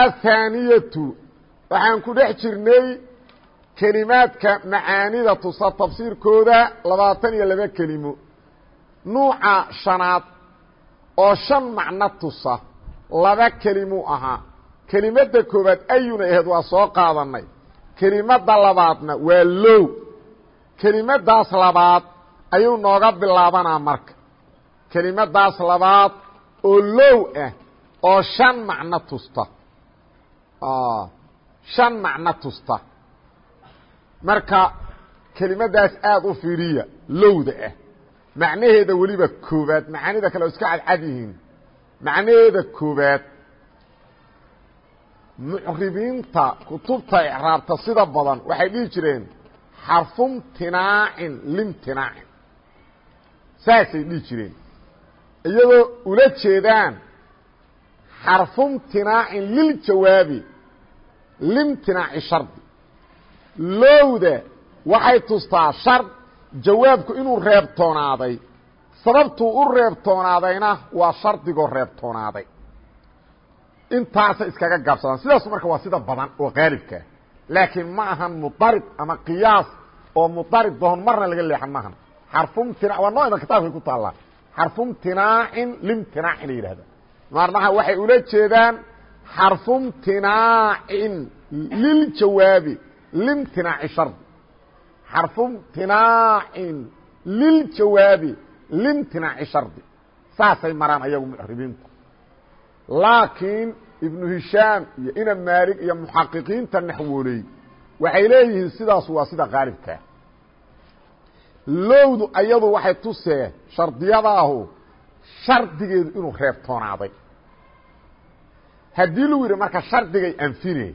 athaaniyatu waxaan ku dhex jirnay kelimaadka macaanida tusa tafsiirkooda labaatan iyo laba kelimo. Nuuca shanaad oo shan macno tusa laba kelimuu ahaa kelimadda koowaad ayuna aheed waa soo qaadanay kelimadda labaadna waa low. Kelimadaas labaad ayuu nooga bilaabanaa marka. Kelimadaas labaad oo low ah oo shan macno tusta shan macno tusta. Marka kelimadaas aada u fiiriya lowda ah macnaheeda weliba koobaad macaanida kale iska cadcad yihiin. Macnaheeda koobaad mucribiinta kutubta icraabta sida badan waxay dhihi jireen xarfumtinaacin limtinaacin saasay dhihi jireen. Iyadoo ula jeedaan xarfumtinaacin liljawaabi limtinaaci shardi lowda waxay tustaa shard jawaabku inuu reebtoonaaday sababtuu u reebtoonaadayna waa shardigoo reebtoonaaday intaasay iskaga gaabsadaan. Sidaasu marka waa sida badan oo qaalibkaa laakiin ma ahan mudarib ama qiyaas oo mudarib doon marna laga leexan maahan xarfumtina waa noo iman kitaabkay ku taallaa. Xarfumtinaacin limtinaacin ay yidhahdaa marnaha waxay ula jeedaan xarfumtinaacin liljawaabi limtinaaci shardi xarfumtinaacin liljawaabi limtinaaci shardi saasay maraan ayagu mucribiintu laakiin ibnu hishaam iyo ina maalig iyo muxaqiqiinta naxwooley waxay leeyihiin sidaas waa sida qaalibkaa lowdu ayadu waxay tusee shardiyadaahu shardigeedu inuu reebtoonaaday haddii lagu yidhi marka shardigay anfine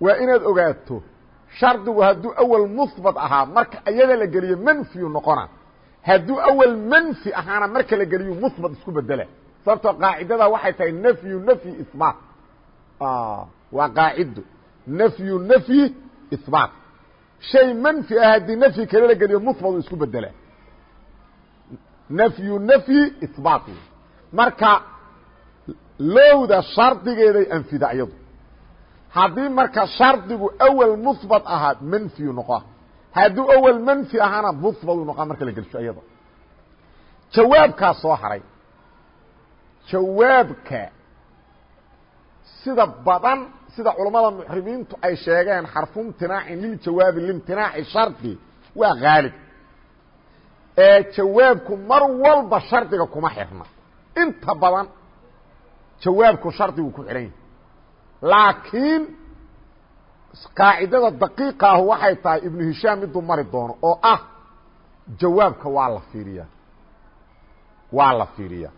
waa inaad ogaato shardigu hadduu awal muhbat ahaa marka iyada la geliyo manfiyu noqona. Hadduu awal manfi ahaana marka la geliyo muhbat isku bedela sababtoo qaacidada waxay tahay nafyu nafyi ihbaat waa qaacido nafyu nafyi ihbaat shay manfi ah haddii nafyi kale la geliyo muhbatu isku bedela nafyu nafyi ihbaat marka lowda shardigeeday anfida iyadu haddii marka shardigu awel muhbat ahaa manfiyu noqoa hadduu awel manfi ahaana muhbatu noqoa marka la gelsho iyada jawaabkaa soo haray. Jawaabka sida badan sida culammada muxrimiintu ay sheegeen xarfu imtinaacin liljawaabi limtinaaci shardi waa haalib ee jawaabku mar walba shardiga kuma xirna. Inta badan jawaabku shardigu ku xihan yahay. Laakiin qaacidada daqiiqa ahu waxay tahay ibnu hishaam miduu mari doono oo ah jawaabka waa la fiiriyaa. Waa la fiiriyaa.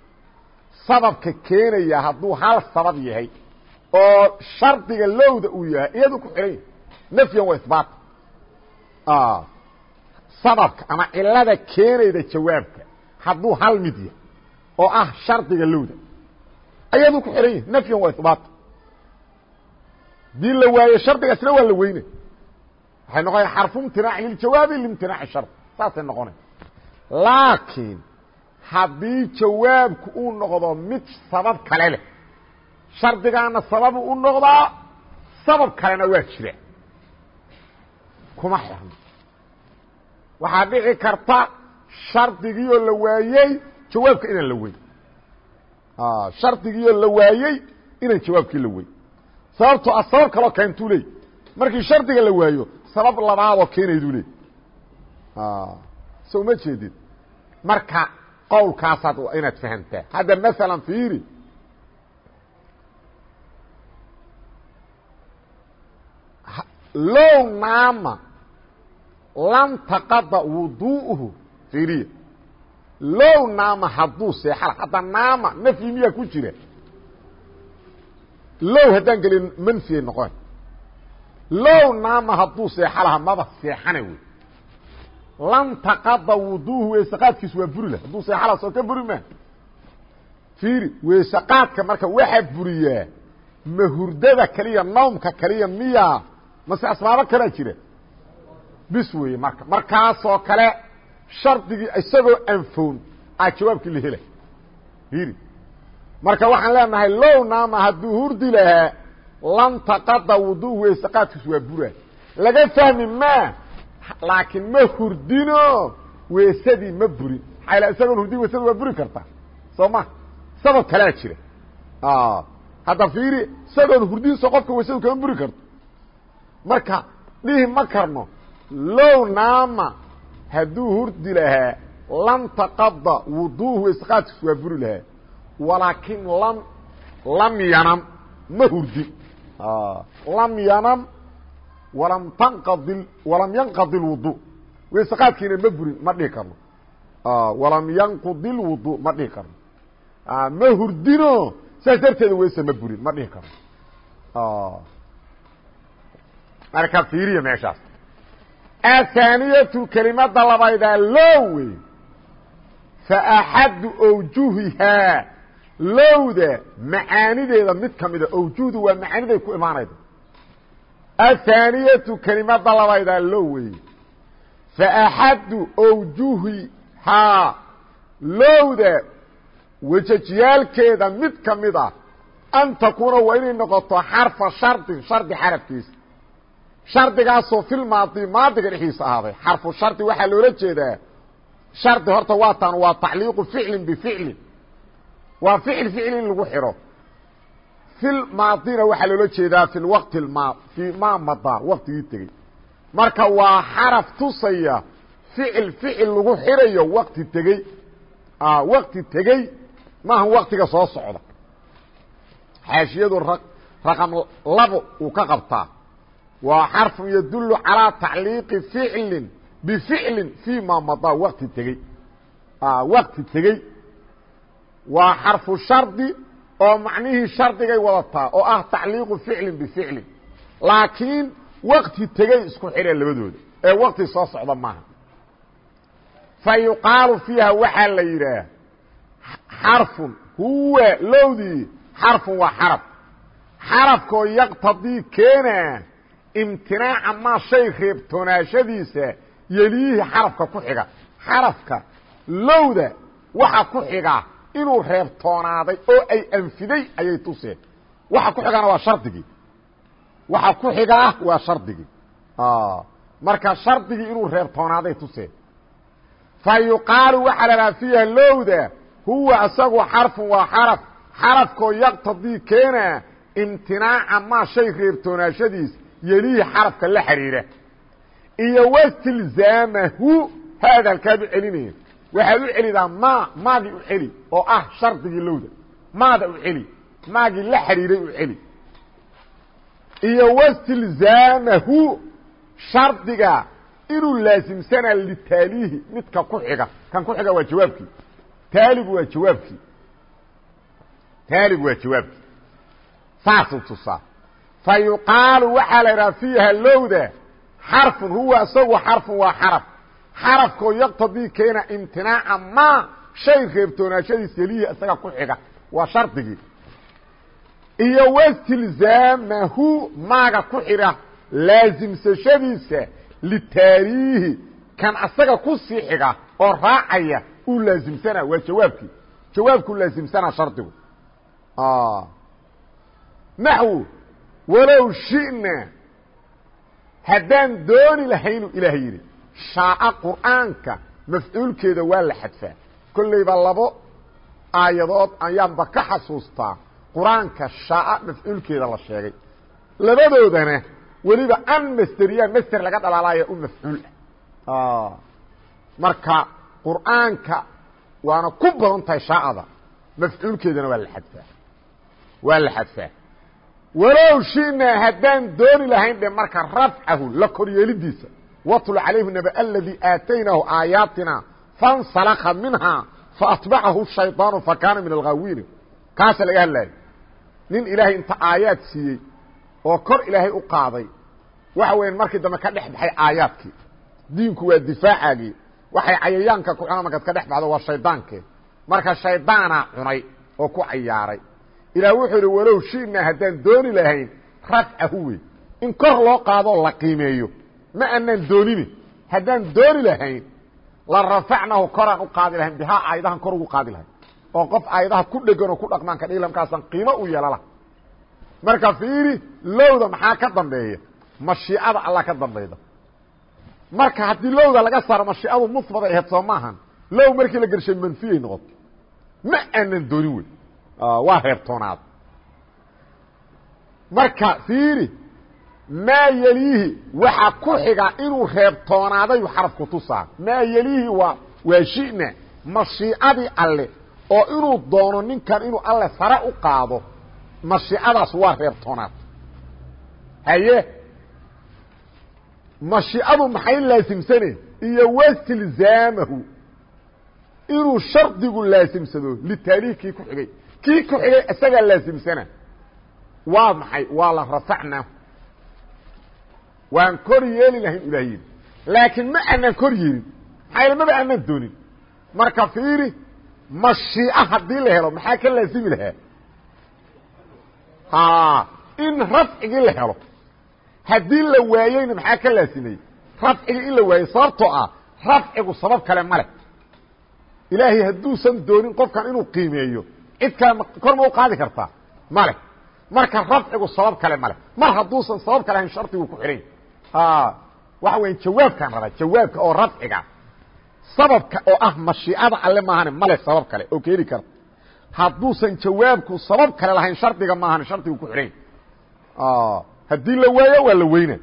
Sababka keenaya hadduu hal sabab yahay oo shardiga lowda uu yahay iyadu ku xihan yahay. Nafyan wa isbaat. Sababka ama cilada keenayda jawaabka hadduu hal mid yahay oo ah shardiga lowda ayaduu ku xihan yahay. Nafyan wa isbaat dii la waayo shardigaasna waa la weyne. Waxay noqonaya xarfu imtinaaci liljawaabi liimtinaaci shard saasay noqonay laakiin haddii jawaabku uu noqdo mid sabab kale leh shardigaana sababu u noqdaa sabab kalena waa jira. Kuma xirno waxaa dhici karta shardigiioo la waayey jawaabka inaan la weyn shardigiioo la waayey inaan jawaabkii la weyn. Sababtoo ah sabab kaloo keentuu leey. Markii shardiga la waayo sabab labaadoo keenayduu leey. So uma jeedid marka qowlkaasaad inaad fahamtaa. Hadda masalan fiiri. Low naama lam taqada wuduuhu fiiriya low naama hadduu seexala hadda naama nafyi miyaa ku jira low haddaan gelin manfiyay noqon. Low naama hadduu seexa laha maba seexana wey. Lan taqada wuduuhu weysaqaadkiisu waa buri lah hadduu seexa laha soo ka buri maa fiiri weysaqaadka marka waxaa buriyaa ma hurdada keliya nawmka keliya miyaa mase asbaabo kalaa jira bis weeye marka markaasoo kale shardigii isagoo anfoon aa jawaabkii la hela fiiri marka waxaan leenahay low naama hadduu hurdi lahaa lan taqada wudu weysaqaadkiisu waa bura laga fahmi maa laakiin ma hurdino weesadii ma burin. Maxaa isagoon hurdin weysada waa buri kartaa soo ma sabab kalaa jira. Hadda fiiri isagoon hurdinso qofka weysadu kama buri karto. Marka dhihi ma karno low naama hadduu hurdi lahaa lan taqada wuduuhu weysaqaadkiisu waa buri lahaa. Walaakin lam lam yanam ma hurdin lam yanam walam tanqadi walam yanqadi lwudu weysaqaadkiina ma burin ma dhihi karno. Walam yanqudi lwudu ma dhihi karno. Ma hurdino saas darteeda weyse ma burin ma dhihi karno. Marka fiiriya meeshaas athaaniyatu kelimada labaydaa loo wey faaxadu awjuhihaa lowda macaanideeda mid ka mida awjuhdu waa macaaniday ku imaanayda athaaniyatu kelimada labaydaa low weeye faaxadu awjuhihaa lowda wejajyaalkeeda mid ka mid ah an takuuna waa inay noqoto xarfa shardin shardi xarafkiisa shardigaasoo filmaadi maadiga dhexdiisa ahaaday xarfu shardi waxaa loola jeedaa. Shardi horta waa taan waa tacliiqu ficlin bificlin waa ficil ficil in lagu xidho fil maadina waxaa loola jeedaa fi waqti ma fi ma madaa waqtigii tegey. Marka waa xaraf tusaya ficil ficil lagu xidhayo waqti tegey. Waqti tegey maaha waqtiga soo socda. Xaashiyadu raqam labo uu ka qabtaa waa xarfun yadulu calىa tacliiqi ficlin bificlin fii ma madaa waqti tegey. Waqti tegey. Waa xarfu shardi oo macnihii shardigay wadataa oo ah tacliiqu ficlin bificlin laakiin waqti tegey isku xidheen labadooda ee waqti soo socda maaha. Fa yuqaalu fiiha waxaa la yidhaah xarfun huwa lowdii xarfun waa xaraf xarafkoo yaqtadii keenaa imtinaaca maa shay reebtoonaashadiisa yeliihi xarafka ku xiga. Xarafka lowda waxa ku xiga inuu reebtoonaaday oo ay anfiday ayay tuseen. Waxa ku xigana waa shardigii. Waxa ku xigaa waa shardigii. Marka shardigii inuu reebtoonaaday tuseen. Fa yuqaalu waxaa la dhaha fiiha lowda huwa isagu xarfun waa xaraf. Xarafkoo yaqtadii keenaa imtinaaca maa shay reebtoonaashadiis yelihi xarafka la xidhiira iyo wastilzaamahu haada halkaad u celinaya. Waxaad u celidaa ma maagii u celi oo ah shardigii lowda. Maada u celi maagii la xidhiiray u celi. Iyo wastilzaamahu shardiga inuu laasimsanaa litaaliihi midka ku xiga. Kan ku xiga waa jawaabkii. Taaligu waa jawaabkii. Taaligu waa jawaabkii. Saasuu tusaa fa yuqaalu waxaa la idhaha fiiha lowda xarfun huwa isagu xarfun waa xaraf xarafkoo yaqtadii keena imtinaaca ma shay reebtoonaashadiis yelihi isaga ku xiga waa shardigii iyo wastilzaamahu maaga ku xidha laasimsashadiisa litaariihi kan asaga ku sii xiga oo raacaya uu laasimsana waa jawaabkii jawaabkuu laasimsanaa walow shi'na haddaan dooni lahaynu ilaah yidhi shaaca qur'aanka mafcuulkeeda waa la xadfaa. Kollayba labo aayadood ayaanba ka xasuustaa qur'aanka shaaca mafcuulkeeda la sheegay. Labadoodana weliba an masteriya master laga dhalaalaya u mafcuul ah marka qur'aanka waana ku badan tahay shaacada mafcuulkeedana waa la xadfaa. Waa la xadfaa walow shinaa haddaan dooni lahayn dhe marka rafcahu la koryeelidiisa watlu calayhu naba aladii aataynaahu aayaatina fansalaka minhaa faatbacahu shayطaanu fakaana min alghaawiina kaasa laga hadlaayo nin ilaahay inta aayaad siiyey oo kor ilaahay u qaaday waxa weya markii dambe ka dhex baxay aayaadkii. Diinku waa difaacaagii waxay cayayaanka ku cunaan markaad ka dhex baxdo waa shaydaankee marka shaydaanaa cunay oo ku cayaaray ilaah wuxuu idhi walow shi'naa haddaan dooni lahayn rafcahu wey in kor loo qaadoo la qiimeeyo. Ma aanaan doonini. Haddaan dooni lahayn la rafacnahu koraan u qaadi lahayn bihaa aayadahan kor ugu qaadi lahayn. Oo qof aayadaha ku dhegan oo ku dhaqmaan ka dhigi markaasaan qiimo u yeelala. Marka fiiri lowda maxaa ka dambeeya? Mashiicada allah ka dambayda. Marka haddii lowda laga saaro mashiicadu musbada aheyd soo maahan low markii la gershay manfiyay noqoto ma aanan doonin wey waa reebtoonaad marka fiiri maa yeliihi waxa ku xiga inuu reebtoonaaday xarafku tusaa. Maa yeliihi waa waa shina mashiicadii alle oo inuu doono ninkan inuu alle sare u qaado mashiicadaas waa reebtoonaad haye? Mashiicadu maxay laasimsane? Iyo wastilzaamahu inuu shardigu laasimsado litaaliih kii ku xigay kii ku xigay isagaa laasimsana waa maxay? Waa la rafacnaa waan kor yeeli lahayn ilaah yidhi. Laakiin ma aanaan kor yeelin. Maxaa maba aanaan doonin? Marka fiiri mashiica haddii la helo maxaa ka laasimi lahaa? In rafcigii la helo. Haddii la waayeyna maxaa ka laasimay rafcigii in la waayey sababtoo ah rafcigu sabab kale ma leh. Ilaahay hadduusan doonin qofkan inuu qiimeeyo cid kale kor ma u qaadi kartaa? Ma leh. Marka rafcigu sabab kale ma leh. Mar hadduusan sabab kale ahayn shardigu ku xidhan waxa weya jawaabkaan rabaa jawaabka oo rafciga sababka oo ah mashiicada alle maahane male sabab kale oo keeni karta hadduusan jawaabku sabab kale lahayn shardiga maahane shardigu ku xidhan haddii la waayo waa la weyna.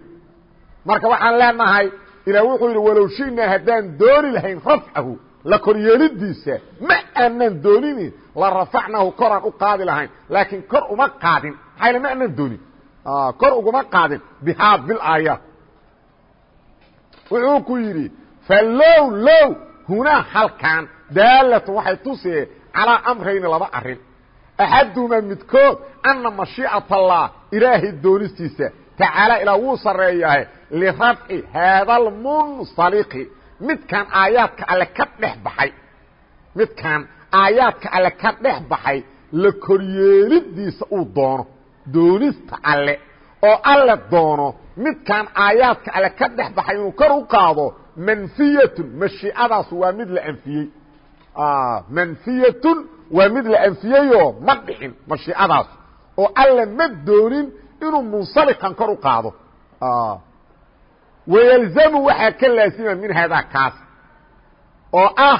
Marka waxaan leenahay ilaah wuxuu yidhi walow shinaa haddaan dooni lahayn rafcahu la koryeelidiisa ma aanan doonini la rafacnahu koraan u qaadi lahayn. Laakiin kor uma qaadin. Maxaa ma aanan doonin kor uguma qaadin. Bihaa bilaayaat wuxuu ku yidhi falow low hunaa halkan. Daalatu waxay tusee calaa amrayni laba arrin. Axadumaa midkood anna mashiicat allah ilaahay doonistiisa tacaala ilaa wuu sarreeyahay lirafci haadalmunsaliqi midkaan aayaadka alle ka dhex baxay midkaan aayaadka alle ka dhex baxay la koryeelidiisa uu doono doonista alle. Oo alle doono midkaan aayaadka alle ka dhex baxay inuu kor u qaado manfiyatun mashiicadaas waa mid la anfiyey. Manfiyatun waa mid la anfiyeyoo ma dhixin mashiicadaas oo alle ma doonin inuu munsalikan kor u qaado. Wayalzamu waxaa ka laasima min haadaa kaas. Oo ah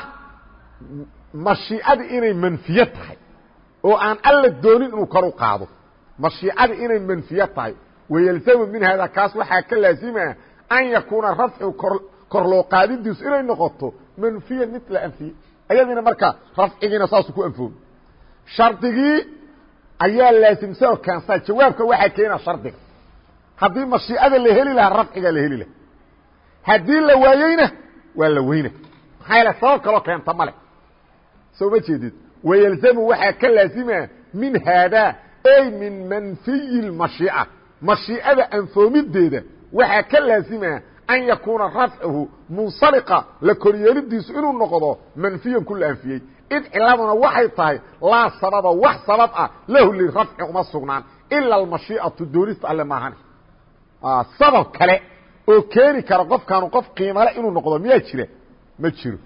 mashiicadii inay manfiye tahay oo aan alla doonin inuu kor u qaado. Mashiicadii inay manfiye tahay. Wayalzamu min haadaa kaas waxaa ka laasima an yakuuna rafcu kor loo qaadidiisu inay noqoto manfiyan mid la anfiye. Ayadiina marka rafcigiina saasuu ku anfoomi. Shardigii ayaa laasimsan oo keensaa jawaabka waxaa keena shardiga haddii mashiicada la heli lahaa rafcigaa la heli laha haddii la waayeyna waa la weyna. Maxaa yaele sabab kaloo keenta male soo ma jeedid? Wayalzamu waxaa ka laazima min haadaa ay min manfiyi اmashiica mashiicada anfoomideeda waxaa ka laazima an yakuuna rafcuhu munsaliqa la koryeelidiisu inuu noqdo manfiyan ku la anfiyey id ciladuna waxay tahay laa sababa wax sabab ah lahu lirafci uma sugnaan. Ila almashiicatu doonista alle maahan sabab kale oo keeni kara qofkaanu qof qiimale inuu noqdo miyaa jira? Ma jiro.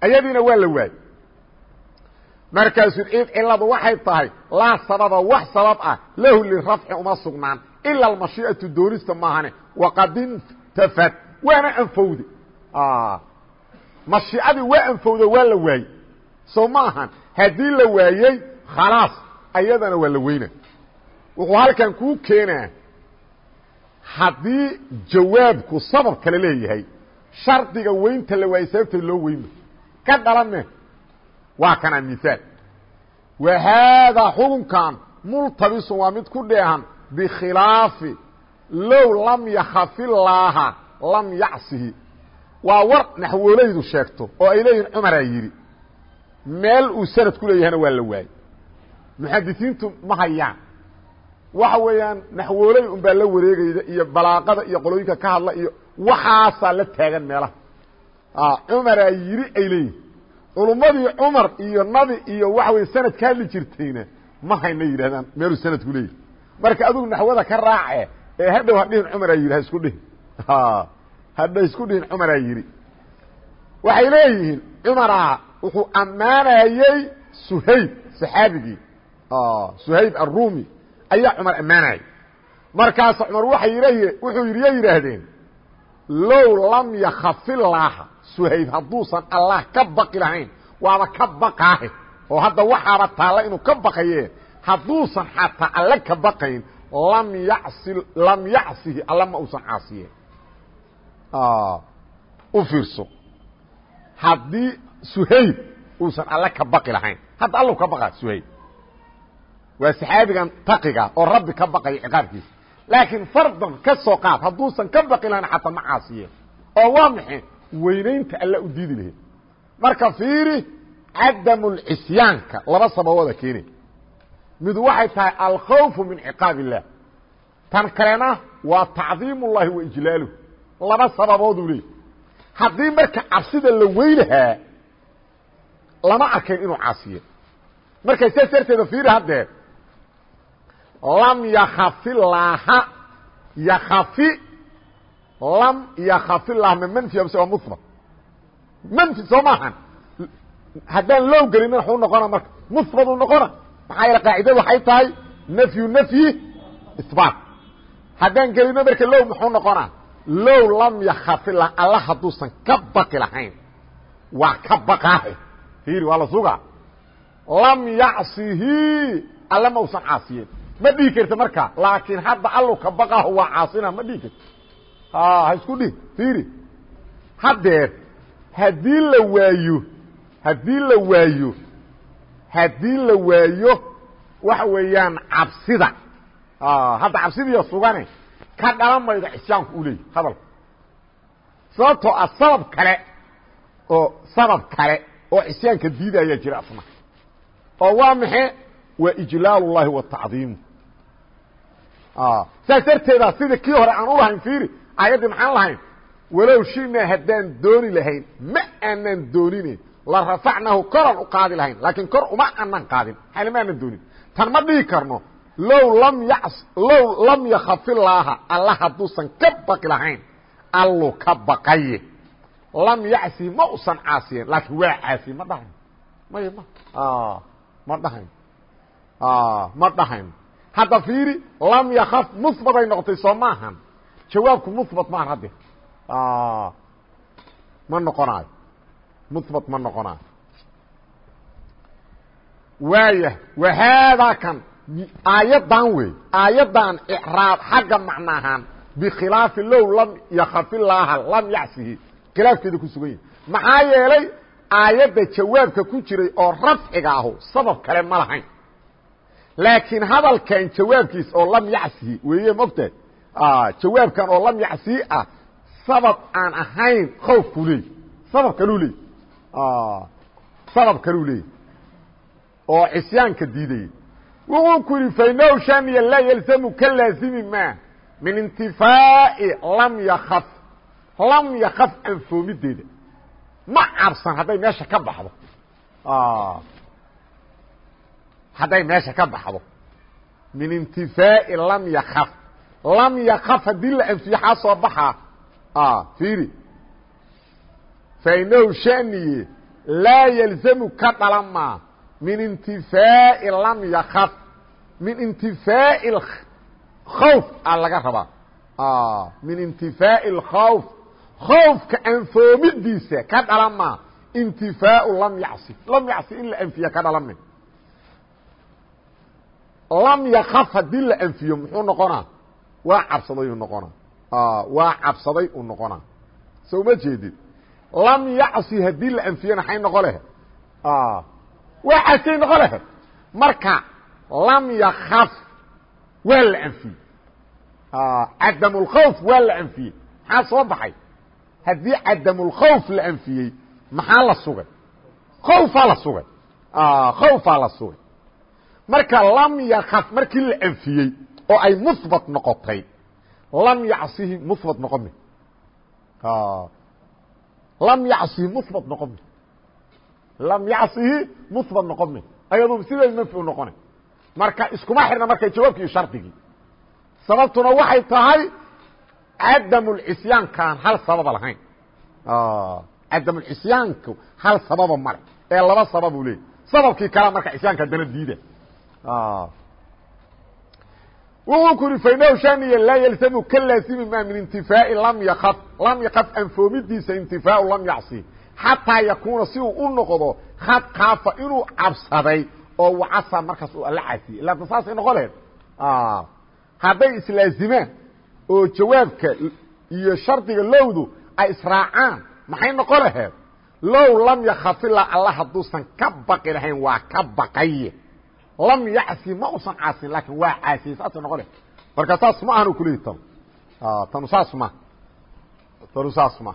Ayadiina waa la waayey markaasuu id ciladu waxay tahay laa sababa wax sabab ah lahu lirafci uma sugnaan ila almashiicatu doonista maahane waqad intafad waana anfowde mashiicadii waa anfowde waa la waayey. Soo ma ahan haddii la waayey khalaas ayadana waa la weyna wuxuu halkan kuu keenaa haddii jawaabku sabab kale leeyahay shardiga weynta la waayey sababteed loo weynma ka dhalane waa kana miaal wa haadaa xukunkan multabisun waa mid ku dheehan bikhilaafi. Low lam yakafilaaha lam yacsihi. Waa war naxwoolaydu sheegto oo ay leeyihiin cumaraa yidhi. Meel uu sanad ku leeyahana waa la waayey. Muxadisiintu ma hayaan. Waxa weeyaan naxwooley un baa la wareegayda iyo balaaqada iyo qolooyinka ka hadla iyo waxaasaa la taagan meelaha. Cumaraa yiri ay leeyihiin culummadii cumar iyo nabi iyo waxa weye sanad ka hadli jirtayna ma hayna yidhahdaan meeluu sanadku leeyahy marka adigu naxwada ka raace ee hadhow hadhihin cumaraa yidhi ha isku dhihin. Hadha isku dhihin cumaraa yidhi. Waxay leeyihiin cumaraa wuxuu ammaanayey suhayb saxaabigii. Suhayb arumi ayaa cumar ammaanayay. Markaasa cumar waay wuxuu yay yidhaahdeen low lam yakafilaaha suhayb hadduusan allah ka baqi lahayn waaba ka baqaahe oo hadda waxaaba taalla inuu ka baqaye hadduusan xataa alle ka baqayn lam yasi lam yacsihi alla ma uusan caasiye u fiirso haddii suhayb uusan alle ka baqi lahayn hadda allu ka baqa suhayb waa saxaabigan taqiga oo rabbi ka baqaya ciqaabkiisa laakiin fardan ka soo qaad hadduusan ka baqi lahayn xataa ma caasiye oo waa maxay weynaynta alla u diidi lahayd. Marka fiiri cadamu lcisyaanka laba sababooda keenay. Mid waxay tahay alkhawfu min ciqaab illah tan kalena waa tacdiim ullahi wa ijlaaluh. Laba sababooduu leeyay haddii marka cabsida la weylahaa lama arkayn inuu caasiye marka saas darteeda fiiri haddee lam yakafilaaha yakafi lam yakafilaaha ma manfi amse waa musbat manfi soo maahan haddaan low gelina waxuu noqona marka. Musbatu noqona. Maxaa yeele qaacidadu waxay tahay nafyu nafyi isbaat. Haddaan gelino marka low muxuu noqonaa? Low lam yakafila alla hadduusan ka baqi lahayn. Waa ka baqaahe. Fiiri waa la sugaa. Lam yacsihi alle ma usan caasiyeen. Ma dhihi karta marka laakiin hadda allu ka baqaho waa caasina ma dhihi karto ha isku dhihi fiiri haddeer haddii la waayo haddii la waayo haddii la waayo waxa weeyaan cabsida. Hadda cabsidiiyo sugane. Ka dhalan maydo cisyaanku u leeyahy hadalka sababtoo ah sabab kale oo sabab kale oo cisyaanka diidaya jira asna oo waa maxe waa ijlaal اllahi wa saas darteeda sida kii hore aan ulahayn fiiri ayaddii maxaan lahayn? Walow shinaa haddaan dooni lahayn ma aanan doonine la rafacnahu koran u qaadi lahayn laakiin kor uma anan qaadin. Xale ma aanan doonin? Tan ma dhihi karno low lam ya low lam yakafilaaha alla hadduusan ka baqi lahayn allu ka baqaye lam yacsi ma usan caasiyen laakiin waa caasiye ma dhahayn. May ma ma dhahayn. Ma dhahayn. Hadda fiiri lam yakaf musbaday noqotay soo maahan jawaabku musbat maahan hadde ma noqonaayo. Musbat ma noqonaayo. Waaya wahaadaa kan aayaddan wey aayaddan icraab xagga macno ahaan bikhilaafi low lam yakafilaaha lam yacsihi. Khilaafkeeda ku sugan yahi maxaa yeelay aayadda jawaabka ku jiray oo rafciga ahu sabab kale ma lahayn. Laakiin hadalkan jawaabkiis oo lam yacsihi weeye mogtahay jawaabkan oo lam yacsihi ah sabab aan ahayn khoofku leey. Sabab kaluu leey. Sabab kaluu leey. Oo cisyaanka diidayay wuxuu ku yidhi fainahu shaniya laa yalzamu ka laazimi ma min intifaa'i lam yakaf lam yakaf anfoomideeda ma cabsan hadday meesha ka baxdo. Hadday meesha ka baxdo. Min intifaa'i lam yakaf lam yakaf haddii la anfiyo xaa soo baxaa fiiri. Fainahu shaniye laa yalzamu ka dhalan maa min intifaa'i lam yakaf min intifaa'i khawf a laga rabaa. Min intifaa'i اkhawf khawfka anfoomidiisa ka dhalan maa intifaau lam yacsi. Lam yacsi in la anfiya ka dhalan may lam yakaf haddii la anfiyo muxuu noqonaa waa cabsaday u noqonaa waa cabsaday u noqonaa so uma jeedid lam yacsi haddii la anfiyana noqo lehe waa casay noqo lehe marka lam yakaf waa la anfiyey. Cadam اlkhawf waa la anfiyey. Maxaa soo baxay? Haddii cadam اlkhawf la anfiyey maxaa la sugay? Khawfaa la sugay. Khawfaa la sugay. Marka lam yakaf markii la anfiyey oo ay muhbat noqotay. Lam yacsihi muhbat noqon mi lam yacsihi muhbat noqon mi lam yacsihi muhbat noqon mi ayadu siday manfi u noqona marka iskuma xirna markay jawaabkii shardigii sababtuna waxay tahay cadamulcisyaankaan hal sababa lahayn. Cadamulcisyaanku hal sababa male. Ee laba sababuu leeyay sababkii kalea marka cisyaanka dana diida wuxuu ku yidhi fainahu shaniya laa yalzamu ka laazimi ma min intifaa'i lam yakaf lam yakaf anfoomidiisa intifaau lam yacsi xataa yakuuna si uu u noqdo had kaafa inuu cabsaday oo wacasa markaas uu alla caasiyey ilaata saasay noqon laheed hadday islaazimaan oo jawaabka iyo shardiga lowdu ay israacaan maxay noqon laheed low lam yakafila alla hadduusan ka baqi lahayn waa ka baqaye lam yacsi ma usan caasin laakin waa caasiyey saas noqone marka saas ma ahan kulehi tanu ah, tanu saas ma. Tanu saas ma.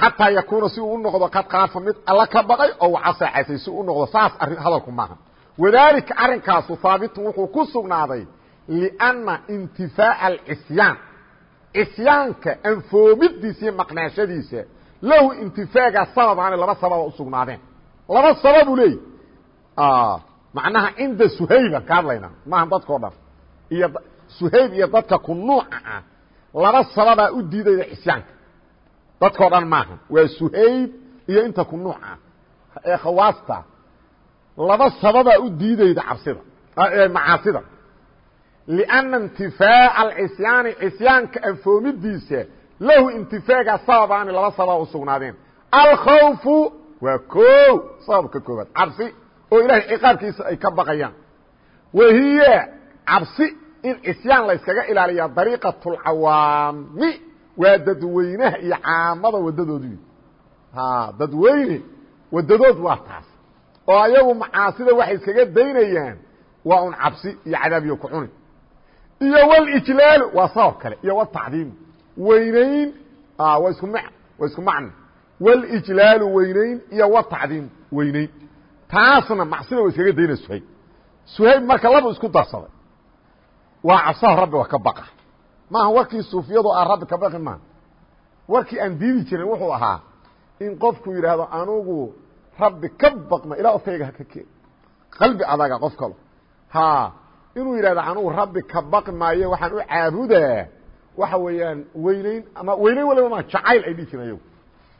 Xataa yakuuna si uu u noqdo qad kaafa mid alla ka baqay oo casaa caasay si u noqdo saas ari hadalku maaha wadaalika arrinkaasu haabitun wuxuu ku sugnaaday lianna intifaaca alcisyaan cisyaanka anfoomidiisa iyo lahu intifaagaa sababaan laba sababa usugnaadeen laba sababuu leeya macnaha cinda suhayba ka hadlayna maaha dadko dhan. Iyo suhayb iyo dadka ku nuuca ah laba sababaa u diidayda xisyaanka. Dadko dhan maaha waa suhayb iyo inta ku nuuc ah ee khawaasta. Laba sababaa u diidayda cabsida ah, macaasida. Lianna intifaaca alcisyaani cisyaanka afoomidiisa lahu intifaaga sababaani laba sabaa u sugnaadeen. Alkhawfu waa ko sababka koobaad cabsi oo ilaahay ciqaabkiisa ay ka baqayaan. Wahiya cabsi in cisyaan layskaga ilaaliyaa dariiqatulcawaami waa dadweynaha iyo caamada wadadoodu dadweyne wadadood waa taas. Oo ayagu macaasida waxay iskaga daynayaan waa un cabsi iyo cadaabiyo ku cuni. Iyo walijlaalu waa sabab kale iyo watacdiimu weynayn waa isku macna walijlaalu weynayn iyo watacdiimu weynayn taasna macsida wa iskaga dayna suhayb suhayb marka laba isku darsaday. Waa cabsaha rabbi waa ka baqa. Maaha warkii suufiyadu ah rabbi ka baqi maaha. Warkii aan diidi jirin wuxuu ahaa in qofku yidhaahdo anugu rabbi ka baqma ilaa ofkayga haka keen. Qalbi adaga qof kalo inuu yidhahdo anugu rabbi ka baqi maayo waxaan u caabudaa waxa weeyaan weynayn ama weynayn waliba ma jacayl ay dhihi jiren ayagu.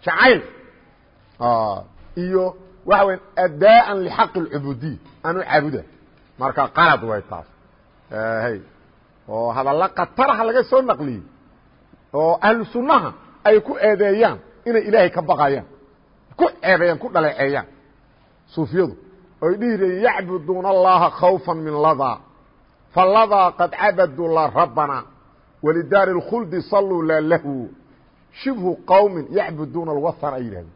Jacayl. Iyo waxa weya adaan lxaqi اlcubudiy aan u caabuda marka qalad way taas hy oo hadalla kataraha laga soo naqliyey oo ahlu sunnaha ay ku eedeeyaan inay ilaahay ka baqayaan ku eedeeyaan ku dhaleeceeyaan suufiyadu oy dhihi reen yacbuduuna allaha khawfa min lada فلdا قad cabdوا la رbna ولdaar الkلد صلوا la lhو شبه qوم يعبدوna الوثن ay yidhahdeen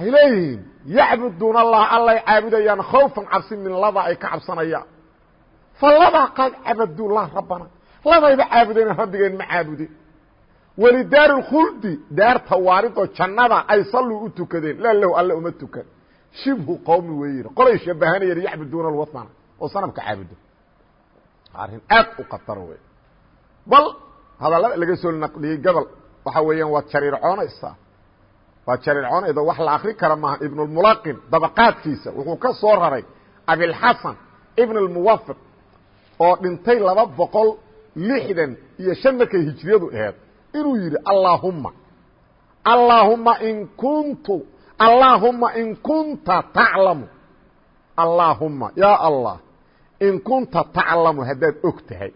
waxay leeyihiin yacbuduuna allah allay caabudayaan khawfan cabsi min laba ay ka cabsanayaan. Falaba qad cabadullah rabbana. Labayba caabudeen rabbigeen ma caabudin walidaari lkhuldi daarta waaridoo jannada ay salluu u tukadeen. Laa alle uma tukan shibhu qowmi weeyin qolay shabahanayeen yacbuduuna alwatana oo sanamka caabudo. Arrin aad u khataro wey bal hadallada laga soo naqliyey gobol waxaa weeyaan waad jariircoonaysaa waad jariircoonayda wax la akri kara maaha ibnulmulaqin dabaqaadkiisa. Wuxuu ka soo raray abilxasan ibn almuwafiq oo dhintay laba boqol lixdan iyo shan markay hijriyadu aheed inuu yidhi allaahumma allaahumma in kuntu allaahuma in kunta taclamu allaahuma yaa allah in kunta taclamu haddaad og tahay.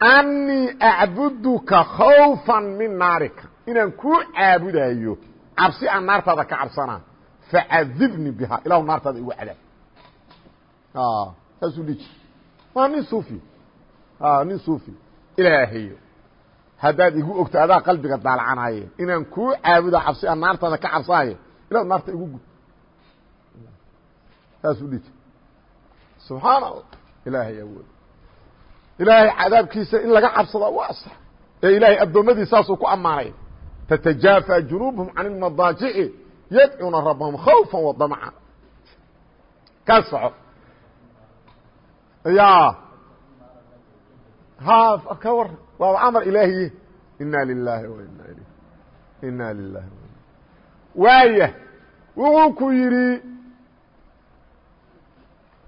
Annii acbuduka khawfan min naarika inaan kuu caabudayo cabsi aan naartaada ka cabsanaa facadibnii bihaa ilahu naartaada igu cadaab. Saasuu dhiji waa nin suufi. Nin suufi. Ilaahayo haddaad igu ogto adaa qalbiga daalcanaaye inaan kuu caabuda cabsi aan naartaada ka cabsanayo ila naarta igu gud. Saasuu dhiji subxaana allah ilaahay awood ilaahay cadaabkiisa in laga cabsada waa sax. Ee ilaahay addoommadiis saasuu ku ammaanay tatajaafa junuubhum can ilmadaajici yadcuuna rabbahum khawfa wadamca ka soco ya ha ka war waaba amar ilaahiye ina lilahi wa ina ilayh ina lilahi waaya wuxuu ku yidhi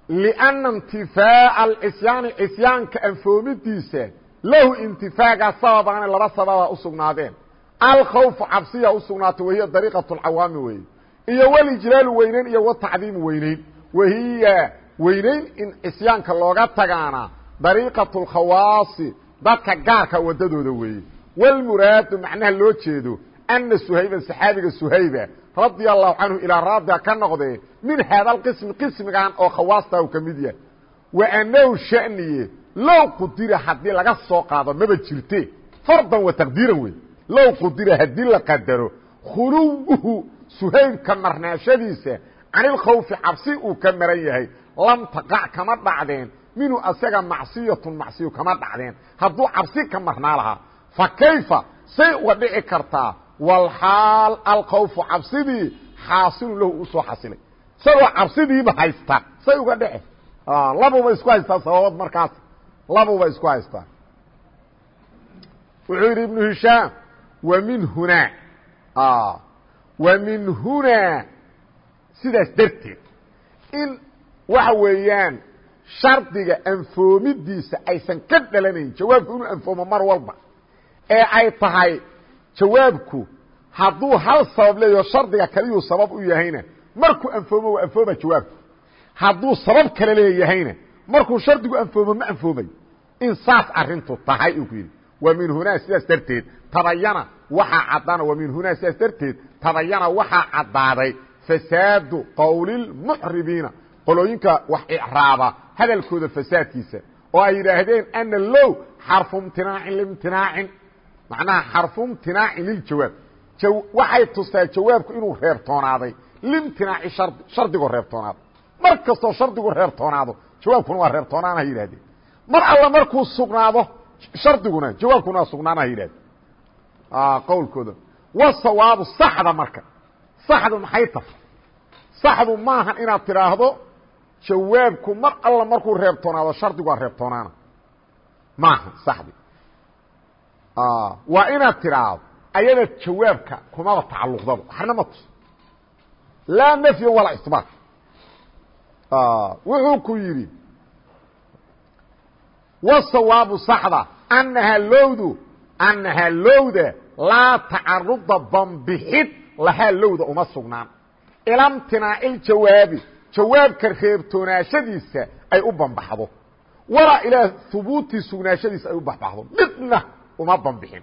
لأنa انtifaaءa اcisyaani cisyaanka anfoomidiisa lahu intifaagaa sababaana laba sababaa usugnaadeen alkhawfu cabsiya u sugnaatay wahiya dariiqat lcawaami weeye iyo walijlaalu weynayn iyo watacdiimu weynayn wahiya weynayn in isyaanka looga tagaana dariiqat lkhawaasi dadka gaarka wadadooda weeye walmuraadu macnaha loo jeedo ana suhayban saxaabiga suhayba radia allahu canhu ilaa raadiga ka noqdee min haadalqismi qismigan oo khawaastaa u ka mid yahay wa anahu shaniye low qudira haddii laga soo qaado maba jirte fardan wa taqdiiran weeye low qudira haddii la qadaro khuluwuhu suhaybka marnaashadiisa can cabsi uu ka maran yahay lam taqac kama dhacdeen minhu asaga macsiyatun macsiyu kama dhacdeen. Hadduu cabsi ka marnaa lahaa fa kayfa? Say uga dhici kartaa wlxaal alkhawfu cabsidii xaasilu lahu u soo xasilay. Isagoo cabsidiiba haysta say uga dhece labuba isku haystaa sababad markaas labuba isku haystaa wuxuu yidhi ibnu hishaam min hunaa wa min hunaa sidaas darteed in waxa weeyaan shardiga anfoomidiisa aysan ka dhalanayn jawaabku inuu anfoomo mar walba ee ay tahay jawaabku hadduu hal sabab leeyaho shardiga kaliyuu sabab u yahayna markuu anfoomo waa anfooma jawaabku. Hadduu sabab kale leeyahayna markuu shardigu anfoomo ma anfoomay. In saas arintu tahay uu ku yidhi min hunaa sidaas darteed tabayana waxaa caddaana wa min hunaa sidaas darteed tabayana waxaa caddaaday fasaadu qowlilmuxribiina qolooyinka wax icraaba hadalkooda fasaadkiisa oo ay yidhaahdeen ana low xarfu imtinaacin limtinaacin macnaha xarfu imtinaaci liljawaab waxay tustaa jawaabku inuu reebtoonaaday limtinaaci shardi shardigoo reebtoonaado mar kastoo shardigu reebtoonaado jawaabkuna waa reebtoonaana yidhahdeen mar alla markuu sugnaado shardiguna jawaabkuna waa sugnaana yidhahdeen qowlkooda. Wasawaabu saxda marka. Saxdu maxay tahay saxdu maahan inaad tidhaahdo jawaabku mar alla markuu reebtoonaado shardigu waa reebtoonaana. Maaha saxdi. Waa inaad tidhaahdo ayada jawaabka kumaba tacaluqdaba waxna ma tus laa nafya walaa isbaat. Wuxuu ku yidhi wasawaabu saxda annahaa lowdu annahaa lowda laa tacaruda banbixid lahaa lowda uma sugnaan ilamtinaaciljawaabi jawaabka reebtoonaashadiisa ay u banbaxdo walaa ilaa hubuuti sugnaashadiisa ay u baxbaxdo midna uma banbixin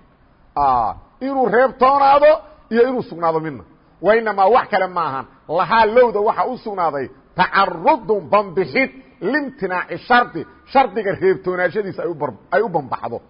inuu reebtoonaado iyo inuu sugnaado midna wainamaa wax kale maahan lahaa lowda waxaa u sugnaaday tacarudun banbixid limtinaaci shardi shardiga reebtoonaashadiisa ay u banbaxdo.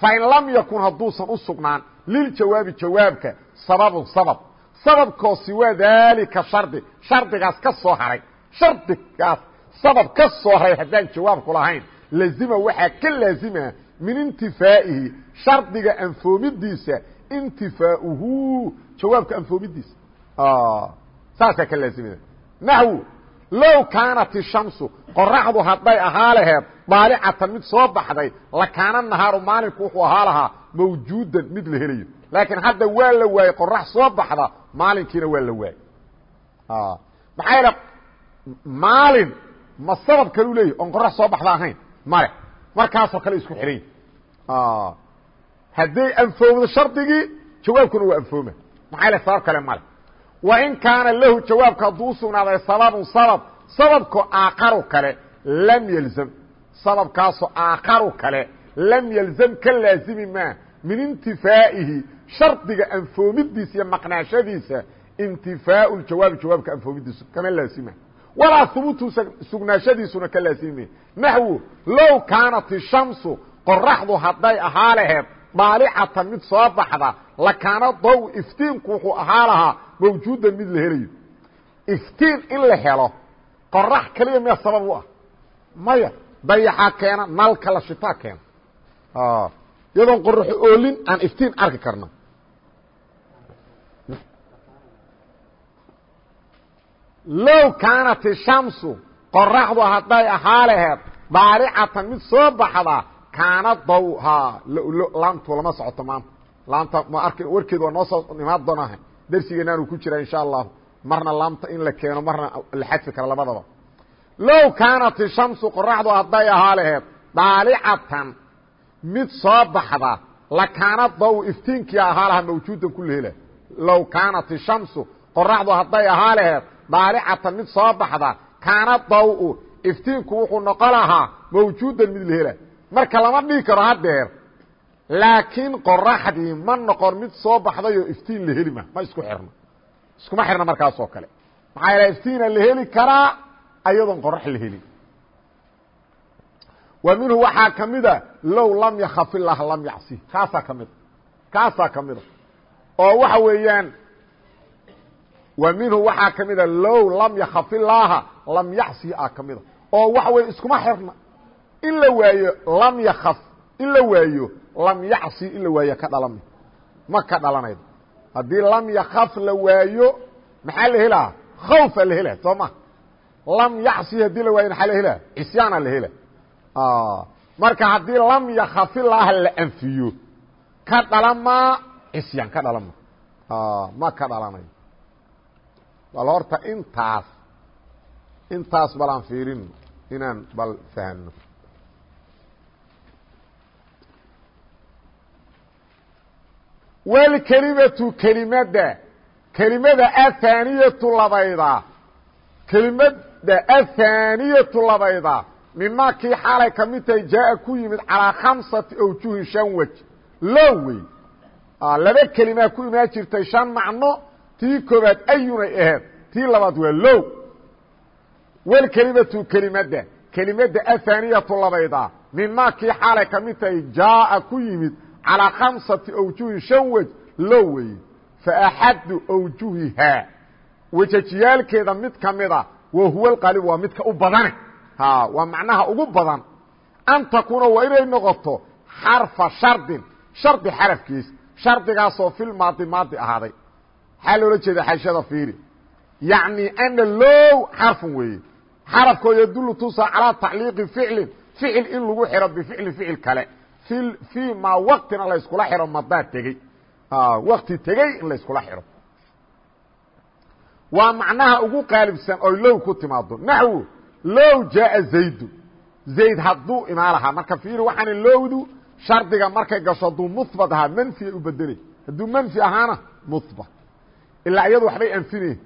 Fain lam yakun hadduusan u sugnaan liljawaabi jawaabka sababun sabab. Sababkoo siwaa daalika shardi shardigaas ka soo haray shardigaas sabab ka soo haray haddaan jawaabku lahayn lazima waxaa ka laazima min intifaa'ihi shardiga anfoomidiisa intifaauhu jawaabka anfoomidiisa. Saasaa ka laazimaya naxwu low kaanat ishamsu qoraxdu hadday ahaa laheed daalicatan mid soo baxday lakaana nahaaru maalinku wuxuu ahaa lahaa mawjuudan mid la helayo. Laakiin hadda waa la waayey qorax soo baxda maalinkiina waa la waayey. Maxaa yaele maalin ma sabab kalu leeyahy oon qorax soo baxda ahayn? Male markaasoo kale isku xihan yahi hadday anfoomdo shardigii jawaabkuna waa anfooma. Maxaa yaele sabab kale male wain kaana lahu jawaabka hadduu usugnaaday sababun sabab sababko aakaru kale lam yelzam sababkaasoo aakaru kale lam yelzam ka laazimi maa min intifaa'ihi shardiga anfoomidiisa iyo maqnaashadiisa intifaau jawaabi jawaabka anfoomidiisu kama laazima. Walaa hubuutu sugnaashadiisuna ka laazimi. Naxwu low kaanat ishamsu qoraxdu hadday ahaa laheed daalicatan mid soo baxda lakaana daw iftiinku wuxuu ahaa lahaa mawjuudan mid la helayo iftiin in la helo qorax keliya miya sabab u ah maya dayaxaa keena nalka la shitaa keena iyadoon qoraxo oolin aan iftiin arki karna low kaanat ishamsu qoraxdu hadday ahaa laheed daaricatan mid soo baxda kaana daw ha lama socoto maanta laamta ma ark warkeed waa noo soo imaan doonaha darsigeenaanu ku jira insha allahu marna laamta in la keeno marna la xadfi karo labadaba. Low kaanat ishamsu qoraxdu hadday ahaa laheed daalicatan mid soo baxda lakaana daw iftiinkia ahaa lahaa mawjuudan ku lahela low kaanat ishamsu qoraxdu hadday ahaa laheed daalicatan mid soo baxda kaana daw iftiinku wuxuu noqon lahaa mawjuudan mid lahela marka lama dhihi karo hadeer laakiin qoraxdii ma noqon mid soo baxdayoo iftiin la heli ma ma isku xirno. Iskuma xirna markaas oo kale. Maxaa yaele iftiina la heli karaa ayadoon qorax la helin. Wa minhu waxaa ka mida low lam yakaf ilah lam yacsi kaasaa ka mida kaasaa ka mida oo waxa weeyaan wa minhu waxaa ka mida low lam yakaf ilaaha lam yacsi a ka mida oo waxa weye iskuma xirna. In la waayo lam yakaf in la waayo lam yacsi in la waayo ka dhalama ma ka dhalanaydo haddii lam yakaf la waayo maxaa la helaa? Khawfa la hela soo ma? Lam yacsi haddii la waayo maxaa la helaa? Cisyaana la hela marka haddii lam yakafilaaha la anfiyo ka dhalamaa cisyaan ka dhalama. Ma ka dhalanayo bal horta intaas intaas bal aan fiirin inaan bal fahno wlkelimatu kelimada kelimada athaaniyatu labayda kelimada athaaniyatu labayda mimaa kii xaalay ka mid tahay jaa ku yimid calaa khamsati awjuhin shan wej low wey laba kelimaa ku imaan jirtay shan macno tii koobaad ayunay aheed tii labaad waa low wlkelimatu kelimada kelimada athaaniyatu labayda mimaa kii xaalay ka mid tahay jaaa ku yimid calىa khamsati awjuhin shan wej loo weeye faaxadu awjuhihaa wejajiyaalkeeda mid ka mida wa huwa alqaalib waa midka u badane waa macnaha ugu badan an takuuna waa inay noqoto xarfa shardin shardi xarafkiis shardigaasoo fil maadi maadi ahaaday maxaa loola jeeda xashada fiiri yacni ana low xarfun weeye xarafkoo yadulu tusa calaa tacliiqi ficlin ficil in lagu xiro bificlin ficil kale fii ma waktina layskula xiro madaa tegey wakti tegey in layskula xiro waa macnaha ugu qaalibsan oy low ku timaado naxwu low jaaa zaydu zayd hadduu imaan lahaa marka fiiri waxaana lowdu shardiga markay gasho hadduu muhbat ahaa manfiyay u bedelay hadduu manfi ahaana muhbat ilaa iyadu waxbay anfinayeen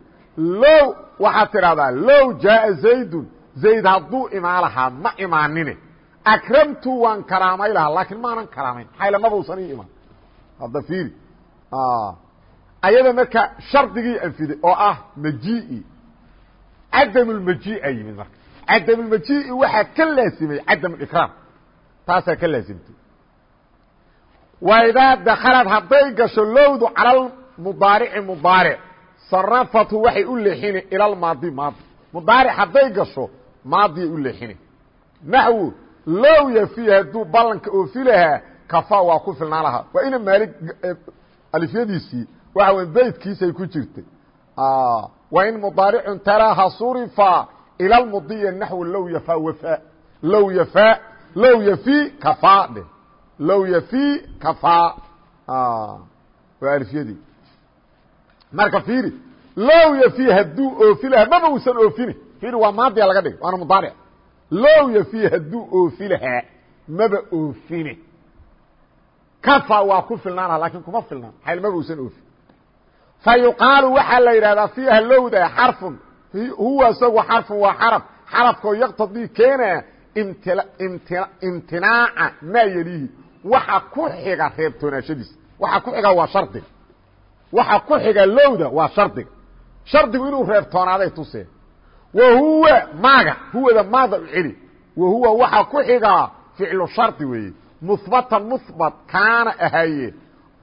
low waxaad tidhahdaa low jaaa zaydun zayd hadduu imaan lahaa ma imaanine akramtu waan karaamay lahaa laakiin maanan karaamayn. Maxayl mabausan ii iman. Hadda fiiri. Ayada marka shardigii anfiday oo ah maji'i. Cadamulmaji'a yimid marka. Cadamulmaji'i waxaa ka laasimay cadamulikraam taasaa ka laasimtay waidaa dakalad hadday gasho lowdu cala mudaarici mudaaric sarafatu waxay u leexini ila lmaadi maadi. Mudaaric hadday gasho maadiyay u leexini. Naxwu low yafi hadduu ballanka oofi lahaa kafa waa ku filnaan lahaa waa ina maalig alifyadiisii waxa wey beydkiisay ku jirtay. Waa in mudaaricun taraaha surifa ila lmudiya naxwu low yafa wafa. Low yafa low yafi kafa dheh low yafi kafa. Waa alifyadii marka fiiri low yafi hadduu oofi lahaa maba usan oofini fiiri waa maadiya laga dhig waana mudaaric low yafi hadduu oofi lahaa maba oofine. Kafa waa ku filnaana laakiin kuma filnaan. Xayl maba usan oofin. Fa yuqaalu waxaa la yidhahdaa fiiha lowda xarfun. Huwa isagu xarfun waa xaraf xarafkoo yaqtadii keenaya imtinaaca maa yelihi waxa ku xiga reebtoonaashadiisa waxa ku xiga waa shardiga waxa ku xiga lowda waa shardiga shardigu inuu reebtoonaaday tuseen wahuwa maaga huwada maada u celi. Wahuwa waxaa ku xigaa ficlu shardi weeye. Muhbatan muhbat kaana ahaaye.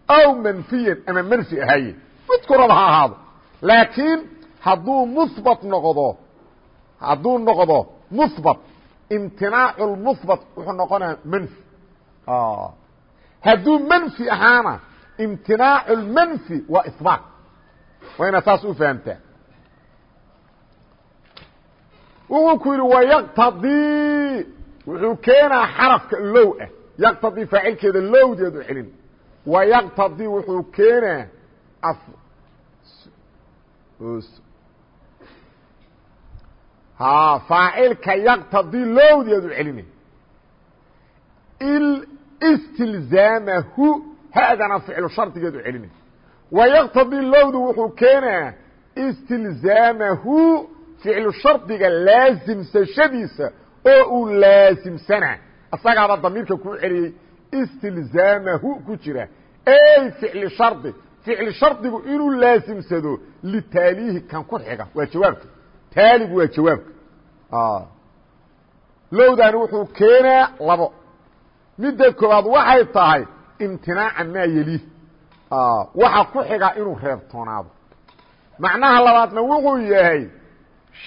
Aw manfiyan ama manfi ahaaye. Midku raba ha ahaado. Laakiin hadduu muhbat noqdo hadduu noqdo muhbat imtinaacu lmuhbat wuxuu noqonaya manfi. Hadduu manfi ahaana imtinaacu lmanfi waa ihbaat waa inaad saas u fahamtaa wuxuu ku yidhi wayaqtadii wuxuu keenaa xarafka low ah. Yaqtadii faacilkeeda lowdeed u celin. Wayaqtadii wuxuu keenaa ha faacilka yaqtadii lowdeed u celina istilzaamahu haadana ficlu shardigeed u celina wayaqtadii lowdu wuxuu keenaa istilzaamahu ficlu shardiga laasimsashadiisa oo uu laasimsanaa isagaaba damiirka kuu celiyey istilzaamahu ku jira. Ey ficli shardi ficli shardigu inuu laasimsado litaaliihi kan ku xiga. Waa jawaabka taaligu waa jawaabka. Lowdaani wuxuu keenaa labo. Midda koowaad waxay tahay imtinaaca maa yeliih waxa ku xiga inuu reebtoonaado macnaha labaadna wuxuu yahay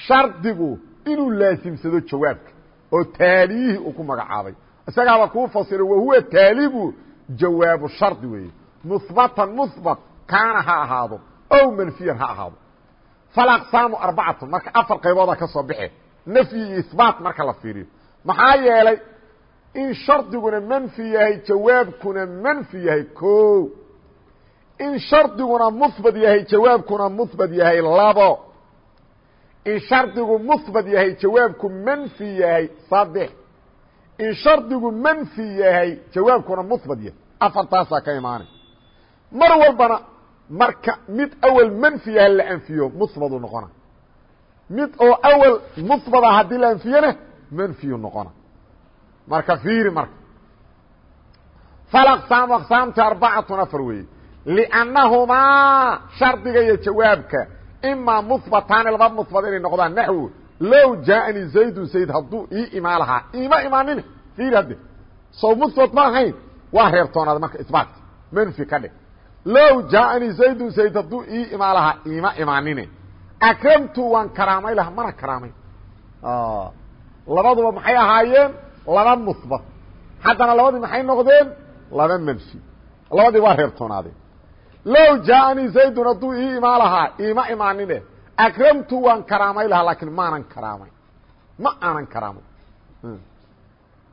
shardigu inuu laasimsado jawaabka oo taaliyihi uu ku magacaabay. Isagaaba kuu fasiray wahuwa taaligu jawaabu shardi weeye. Muhbatan muhbat kaana ha ahaado ow manfiyan ha ahaado. Falaqsaamu arbacatun marka afar qaybooda ka soo baxe nafyi iyo ihbaat marka la fiiriyo. Maxaa yeelay in shardiguna manfi yahay jawaabkuna manfi yahay ko in shardiguna muhbat yahay jawaabkuna muhbat yahay labo in shardigu muhbat yahay jawaabku manfi yahay saddex in shardigu manfi yahay jawaabkuna muhbat yahay. Afartaasaa ka imaanay. Mar walbana marka mid awel manfiyaha la anfiyo muhbatu noqona. Mid oo awel muhbata haddii la anfiyona manfiyu noqona. Marka fiiri marka. Falaqsaamu aqsaamta arbacatun afar weeye. Liannahumaa shardiga iyo jawaabka imaa muhbataani laba muhbat inay noqdaan naxwo low jaaanii zaydun zayd hadduu ii imaa lahaa iima imaanin fiiri hadde. Sow muhbat ma ahayn waa reebtoonaada marka isbaatka manfi ka dhig. Low jaaanii zaydun zayd hadduu ii imaa lahaa iima imaanine. Akramtu waan karaamay lahaa mana karaamay. Labaduba maxay ahaayeen? Laba muhbat haddana labadii maxay noqdeen? Laba manfi. Labadii waa reebtoonaadeen low jaaanii zaydun hadduu ii imaa lahaa iima imaanine akramtu waan karaamay lahaa laakiin maanan karaamay ma aanan karaamay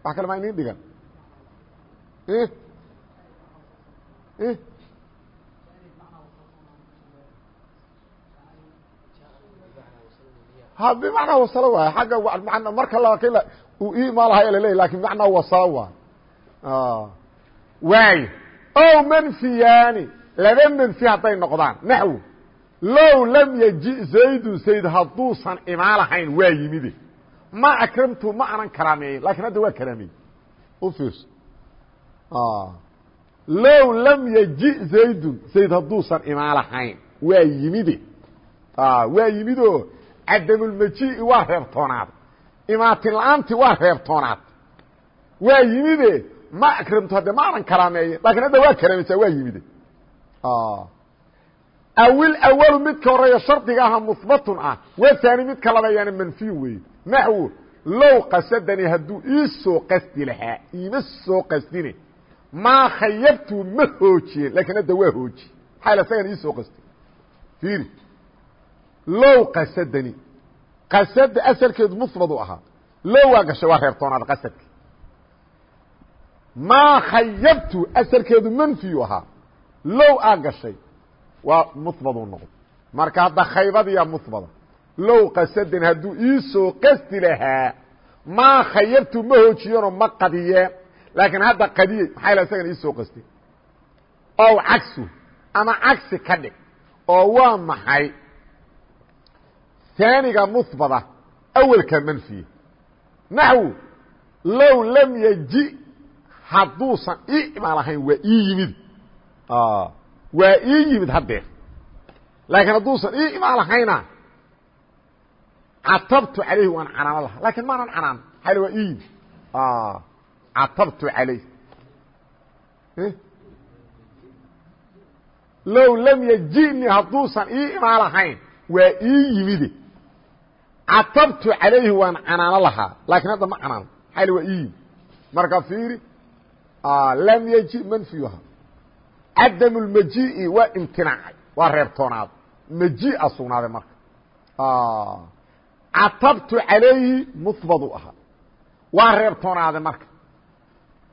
wax kale maa inin dhigan ha bimacnaa wasalo waay agga marka laba k uu ii imaa lahay laleeya laakiin bimacnaa wasalo waay waayo o manfiyaani laba manfi hadday noqdaan naxwo low lam yaji zaydun zayd hadduusan imaa lahayn waa yimide ma akramtu ma anan karaameeyen laakiin hadda waa karaameeyey u fiirso low lam yaji zaydun zayd hadduusan imaa lahayn waa yimide waa yimidoo cadamulmaji'i waa reebtoonaad imaatin la'aanti waa reebtoonaad waa yimide ma akramtu hadde ma anan karaameeye laakiin hadda waa karaamaysaa waa yimide awil awalu midka horreeya shardiga aha muhbatun ah. Waani midka labeeyaana manfiyu weeye naxwo low qasadani hadduu ii soo qasdi lahaa iima soo qasdine maa khayabtu ma hoojiyeen laakiin hadda waa hooji. Maxaa isagan ii soo qasdi? Fiiri. Low qasadani qasada asalkeedu muhbatu ahaa low waa gashay waa reebtoonaad qasadka. Maa khayabtu asalkeedu manfiyu ahaa low aa gashay waa muhbadu noqdo marka hadda khaybadiyaa muhbada low qasadan hadduu iisoo qasdi lahaa maa khayabtu ma hoojiyeenoo ma qadiyeen laakiin hadda qadiyey maxaa la isagan iisoo qasdi ow cagsu ama cagsi ka dhig oo waa maxay? Taaniga muhbada awelka manfiya naxwu low lam yaji hadduusan ii imaan lahayn waa ii yimid waa ii yimid haddeer laakiin hadduusan ii imaan lahayna catabtu calayhi waan canaano lahaa. Lakin maanan canaan. Xal waa ii yimid? Catabtu calayh low lam yajini hadduusan ii imaan lahayn waa ii yimide catabtu calayhi waan canaano lahaa. Laakiin hadda ma canaano. Xal waa ii yimid? Marka fiiri lam yaji manfiyuha cadam lmaji'i waa imtinaacay waa reebtoonaada maji'a sugnaaday marka catabtu calayhi muhbadu ahaa waa reebtoonaaday marka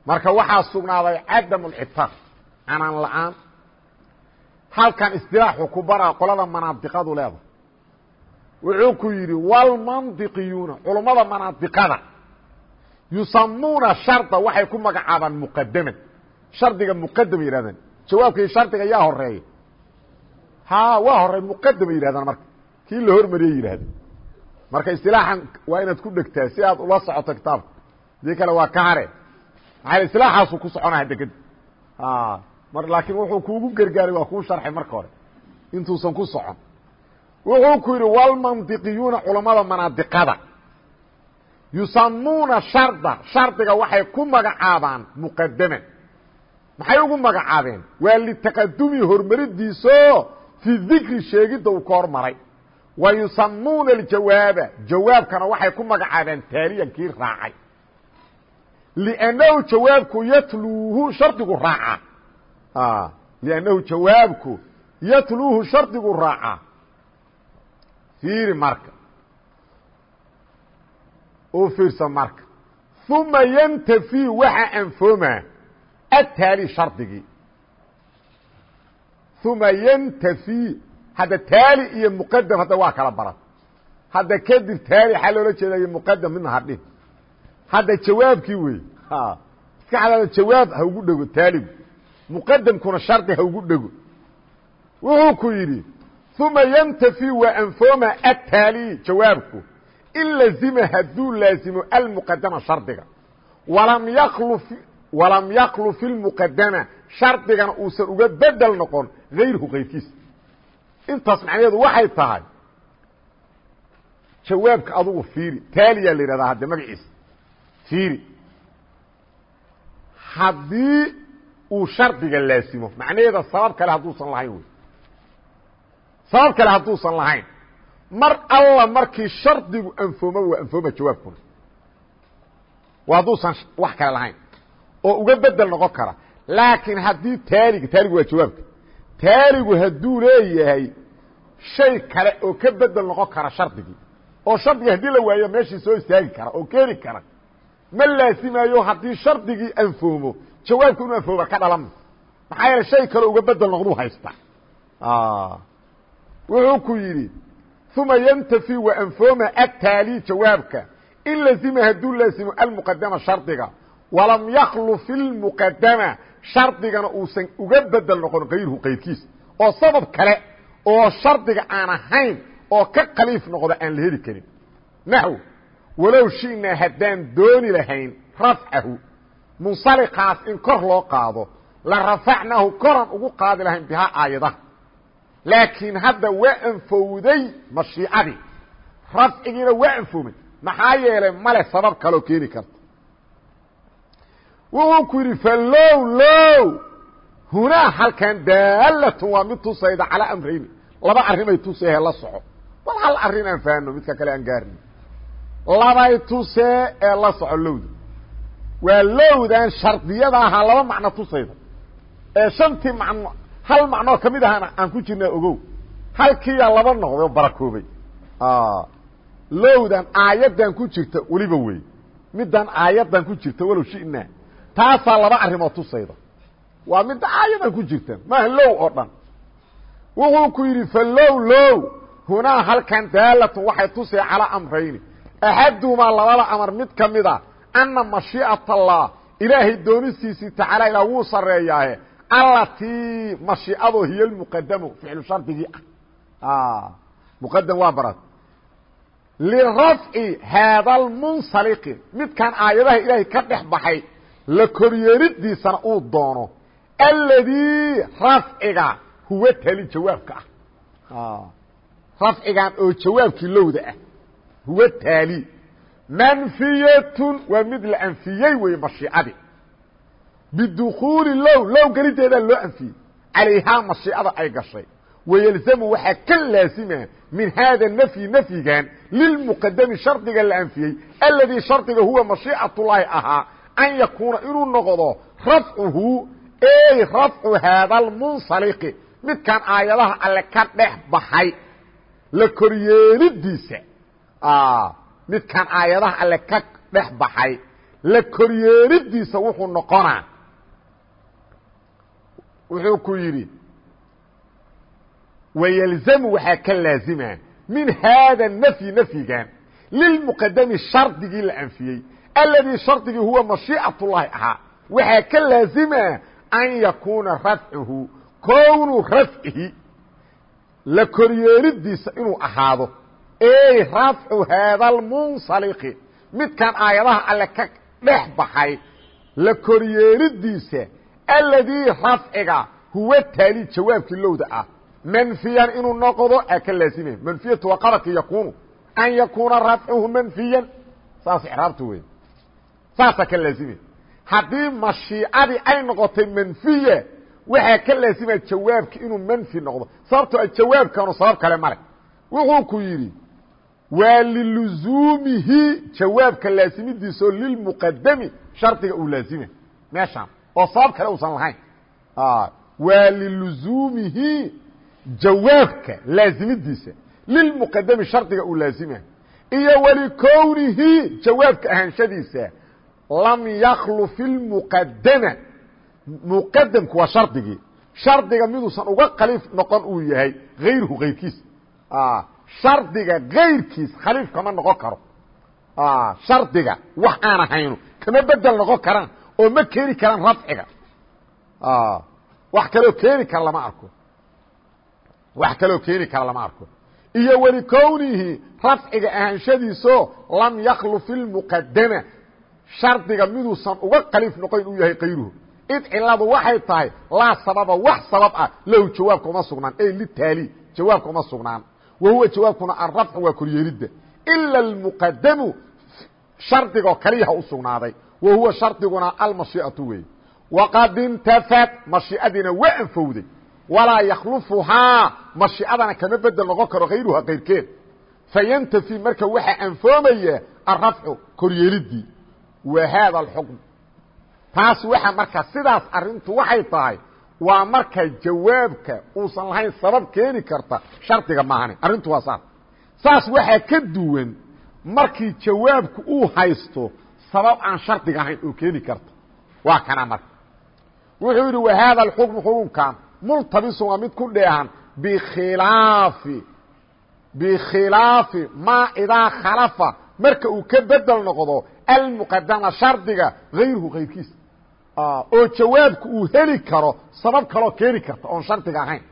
marka waxaa sugnaaday cadam lcitaaq canaan la'aan halkan istilaaxu ku baraa qolada manaadiqadu leedahay wuxuu ku yidhi wlmandiqiyuuna culummada manaadiqada yusamuuna sharda waxay ku magacaabaan muqadaman shardiga muqadama yihahdaan jawaabkii shardiga yaa horreeya ha waa horey muqadama yihahdaan marka. Kii la hormariyey yidhahdeen marka istilaaxan waa inaad ku dhegtaa si aad ula socoto kitaabka dii kale waa ka hare. Maaa isilaaxaasu ku soconaa deged mar laakiin wuxuu kuugu gargaaray waa kuu sharxay marka hore. Intuusan ku socon. Wuxuu ku yidhi wlmandiqiyuuna culammada manaadiqada yusamuuna sharda. Shardiga waxay ku magacaabaan muqadaman maxay ugu magacaabeen? Waa litaqadumi hormaridiiso fi dikri sheegidda uu ka hormaray wa yusamuuna aljawaaba. Jawaabkana waxay ku magacaabeen taaliyan kii raacay. Liannahu jawaabku yatluuhu shardigu raaca. Liannahu jawaabku yatluuhu shardigu raaca. Fiiri marka. U fiirsa marka. Uma yntafi waxa anfoomaa ataali shardigii uma yntafi hadda taali iyo muqadam hadda waa kala baran hadda kadib taali waxaa loola jeedayo muqadam midna hadhin hadda jawaabkii wey maskaxdaada jawaab ha ugu dhego taaligu muqadamkuna shardi ha ugu dhego wuxuu ku yidhi uma yntafi waa anfooma ataali jawaabku in lazima hadduu laazimo almuqadama shardiga walam yaklu walam yaklu fi lmuqadama shardigana uusan uga bedel noqon hayruhu kayrkiisa intaas macnaheedu waxay tahay jawaabka adugu fiiri taaliyaa la yihahdaa hadde magaciisa fiiri. Haddii uu shardiga laasimo macnaheeda sabab kale hadduusan lahayn wey. Sabab kale hadduusan lahayn. Mar alla markii shardigu anfoomo waa anfooma jawaabkuna. Waa hadduusan wax kale lahayn oo uga bedel noqon kara. Laakiin haddii taaliga taaligu waa jawaabka taaligu hadduu leeyahay shay kale oo ka bedel noqon kara shardigii oo shardigii haddii la waayo meeshii soo istaagi kara oo keeni kara ma laasimayo haddii shardigii anfoomo jawaabku inuu anfooba ka dhalama maxaa yeele shay kale uga bedel noqduu haysta wuxuu ku yidhi uma yntafi wa anfooma ataali jawaabka. In lazima hadduu laasimo almuqadama shardiga walam yaklu fi lmuqadama shardigana uusan uga bedel noqon kayrhu kayrkiisa oo sabab kale oo shardiga aan ahayn oo ka khaliif noqda aan la heli karin. Naxw walow shi'naa haddaan dooni lahayn rafcahu munsaliqaas in kor loo qaado la rafacnaahu koran ugu qaadi lahayn bihaa aayadaha. Laakiin hadda waa anfowday mashiicadii rafcigiina waa anfoomay maxaa yeelay male sabab kaloo keeni karta wuxuu ku yidhi falow low. Hunaa halkan daalatun waa mid tusayda calaa amrayni. Laba arrimay tuseehe la soco. Wal hal arrin aan fahanno midka kale aan gaarni labay tusee ee la soco lowda. Waa lowdan shardiyada ahaa laba macno tusayda. Ee shantii macno hal macnoo ka mid ahana aan ku jirnaa ogow. Halkiiyaa laba noqday oo barakoobay. Lowdan aayaddan ku jirta weliba wey middan aayaddan ku jirta walow shinaa taasaa laba arrimood tusayda waa midda aayaddan ku jirta maaha low oo dhan. Wuxuu ku yidhi falow low hunaa halkan daalatun waxay tusay calaa amrayni. Axaduhumaa labada amar mid ka mid a anna mashii'at allah ilaahay doonistiisii tacaala ilaa wuu sarreeyaahe allatii mashiicado hiy lmuqadamu ficlu shardigii ah. Muqadam waa barad. Lirafci haada lmunsaliqi midkan aayadaha ilaahay ka dhex baxay la koryeeridiisana uu doono alladii rafciga huwa tali jawaabka ah. Rafcigan oo jawaabkii lowda ah huwa taali. Manfiyatun waa mid la anfiyey weye mashiicadii. Bidukuuli low low gelideedaa loo anfiyey. Calayhaa mashiicada ay gashay. Wayelzamu waxaa ka laasima min haada nafyi nafyigan lilmuqadami shardiga la anfiyey. Aladii shardiga huwa mashiicatullaahi ahaa an yakuuna inuu noqdo rafcuhu ey rafcu haada lmunsaliqi midkan aayadaha alle ka dhex baxay la koryeelidiisa midkaan aayadaha alle ka dhex baxay la koryeeridiisa wuxuu noqonaa wuxuu ku yidhi wayalzamu waxaa ka laazima min haada nafyi nafyigan lilmuqadami shardigii la anfiyey aladii shardigii huwa mashiicat llahi ahaa waxaa ka laazima an yakuuna rafcuhu kownu rafcihi la koryeelidiisa inuu ahaado. Ey rafcu haada lmunsaliqi midkan aayadaha alle ka dhex baxay la koryeelidiisa aladii rafciga huwa taali jawaabkii lowda ah. Manfiyan inuu noqdo a ka laazimay. Manfiyatu waa qabarka yakunu an yakuuna rafcuhu manfiyan. Saas icraabta wey saasaa ka laazimay haddii mashiicadii ay noqotay manfiya waxaa ka laazima jawaabki inuu manfi noqdo. Sababtoo a jawaabkanu sabab kale male wuxuu ku yidhi waa liluzuumihi jawaabka laazimidiisaoo lilmuqadami shardiga uu laazima meeshaan oo sabab kale uusan lahayn. Waa liluzuumihi jawaabka laazimidiisa lilmuqadami shardiga uu laazima iyo walikownihi jawaabka ahaanshadiisa lam yaklu fi lmuqadama muqadamku waa shardigii. Shardiga miduusan uga khaliif noqon uu yahay hayruhu kayrkiis shardiga kayrkiis khaliif kama noqon karo. Shardiga wax aan ahayno kama bedel noqon karaan oo ma keeni karaan rafciga. Wax kaloo keeni kara lama arko. Wax kaloo keeni kara lama arko. Iyo walikownihi rafciga ahaanshadiiso lam yaklu fi lmuqadama shardiga miduusan uga khaliif noqon uu yahay kayruhu id ciladu waxay tahay laa sababa wax sabab ah lahu jawaabka uma sugnaan. Ey litaali jawaabka uma sugnaan. Wa huwa jawaabkuna arafcu waa koryeelidda. Ila almuqadamu shardigoo kaliyaha u sugnaaday. Wa huwa shardiguna almashiiatu weeye waqad intafad mashiicadiina waa anfowday. Walaa yakhlufuhaa mashiicadana kama bedel noqon karo hayruha kayrkeed fayantafi marka waxaa anfoomaya arafcu koryeelidii wa haada alxukm taas waxa marka sidaas arintu waxay tahay waa marka jawaabka uusan lahayn sabab keeni karta shardiga maahane arrintu waa saas saas waxaa ka duwan markii jawaabku uu haysto sabab aan shardiga ahayn oo keeni karta waa kana marka wuxuu yidhi wa haada alxukmu xukunkan multabisun waa mid ku dheehan bikhilaafi bikhilaafi maa idaa khalafa marka uu ka bedel noqdo almuqadama shardiga hayruhu kayrkiisa oo jawaabku uu heli karo sabab kaloo keeni karta oon shardiga ahayn.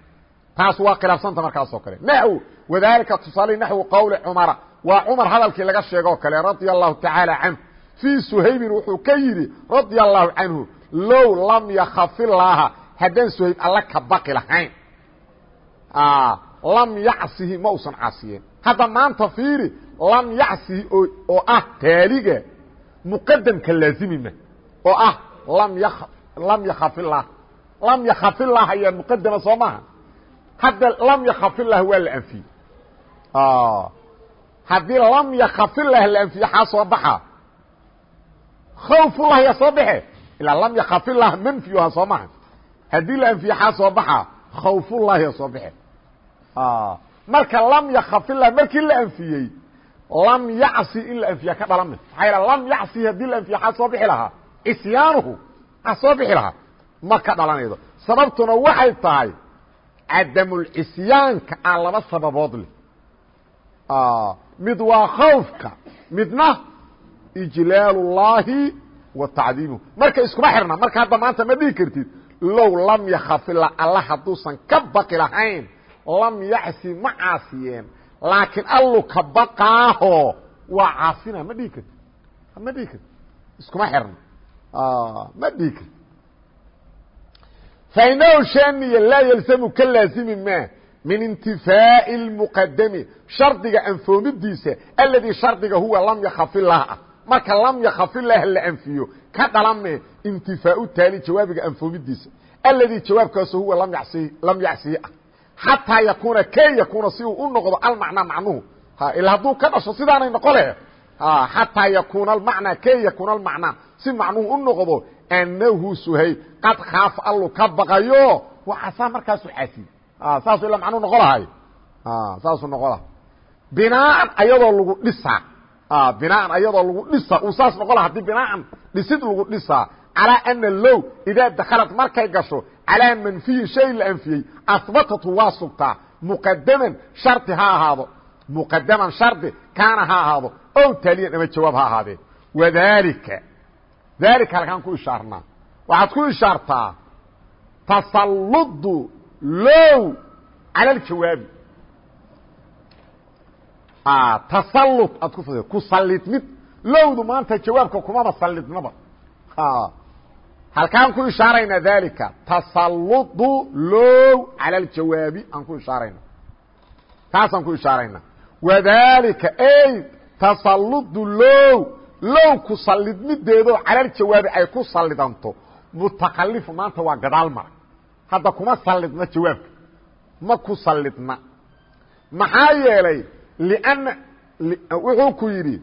Taas waa khilaafsanta markaas oo kale. Naxw wadalika tusaale naxwu qowli cumara. Waa cumar hadalkii laga sheego o kale radia allahu tacaala canhu. Fii suhaybin wuxuu ka yidhi radia allahu canhu low lam yakafilaaha haddaan suhayb alla ka baqi lahayn. Lam yacsihi ma usan caasiyeen. Hadda maanta fiiri lam yacsihi oo ah taaliga muqadamka laazimima oo ah lam y lam yakhafilah lam yakhafilah ayaa muqadama soo maaha. Hadda lam yakhafilah waa la anfiyey. Haddii lam yakhafilah la anfiye xaa soo baxa? Khawfullah yaa soo baxe? Ilaa lam yakhafilah manfiyuha soo maha. Haddii la anfiye xaa soo baxa? Khawfullah yaa soo baxe. Marka lam yakhafilah markii la anfiyey lam yacsi in la anfiya ka dhalan mayso maxaa lam yacsi haddii la anfiya xaa soo bixi lahaa cisyaanuhu a soo bixi lahaa ma ka dhalanaydo sababtuna waxay tahay cadamulcisyaanka aan laba sababood leh. Mid waa khawfka midna ijlaal اllahi wa tacdiimuhu. Marka iskuma xirna marka hadda maanta ma dhihi kartid low lam yakafila alla hadduusan ka baqi lahayn lam yacsi ma caasiyeen laakiin allu ka baqaaho waa caasina ma dhihi kartid. Ma dhihi kartid. Iskuma xirna. Ma dhihi kartid. Fainahu shaniya laa yalzamu ka laazimi ma min intifaaءi اlmuqadami shardiga anfoomidiisa aladii shardiga huwa lam yakhafilah ah marka lam yakhafilah la anfiyo ka dhalame intifaau taali jawaabiga anfoomidiisa. Aladii jawaabkaasu huwa lam yacsihi ah xataa yakuuna kee yakuuna si uu u noqdo almacnaa macnuhu. Ila hadduu ka dhasho sidaanay noqo leh xataa yakuuna almacnaa kee yakuuna almacnaa si macnuhu u noqdo annahu suhayb qad khaafa allu ka baqayo. Waxaasaa markaasu caasiye saasu ila macnuu noqo lahay saasuu noqo laha binaan ayadoo lagu dhisaa. Binaan ayadoo lagu dhisa uu saas noqon laha haddii binaan dhisid lagu dhisaa. Calىa ana low idaa dakhalat markay gasho calىa manfiyin shay la anfiyey ahbatatu waa sugtaa muqadaman shardi ha ahaado muqadaman shardi kaana ha ahaado ow taaliyan ama jawaab ha ahaadee wadalika dalika halkaan ku ishaarnaa waxaad ku ishaartaa tasalludu low cala aljawaabi tasallud aad ku ku sallidmid lowdu maanta jawaabka kumaba sallidnaba halkaan ku ishaarayna dalika tasalludu low cala aljawaabi aan ku ishaarayna. Taasaan ku ishaarayna. Wadalika ay tasalludu low low ku sallidmideedoo calaljawaabi ay ku sallidanto. Mutakalifu maanta waa gadaal mara. Hadda kuma sallidna jawaabka. Ma ku sallidna. Maxaa yeelay lna wuxuu ku yidhi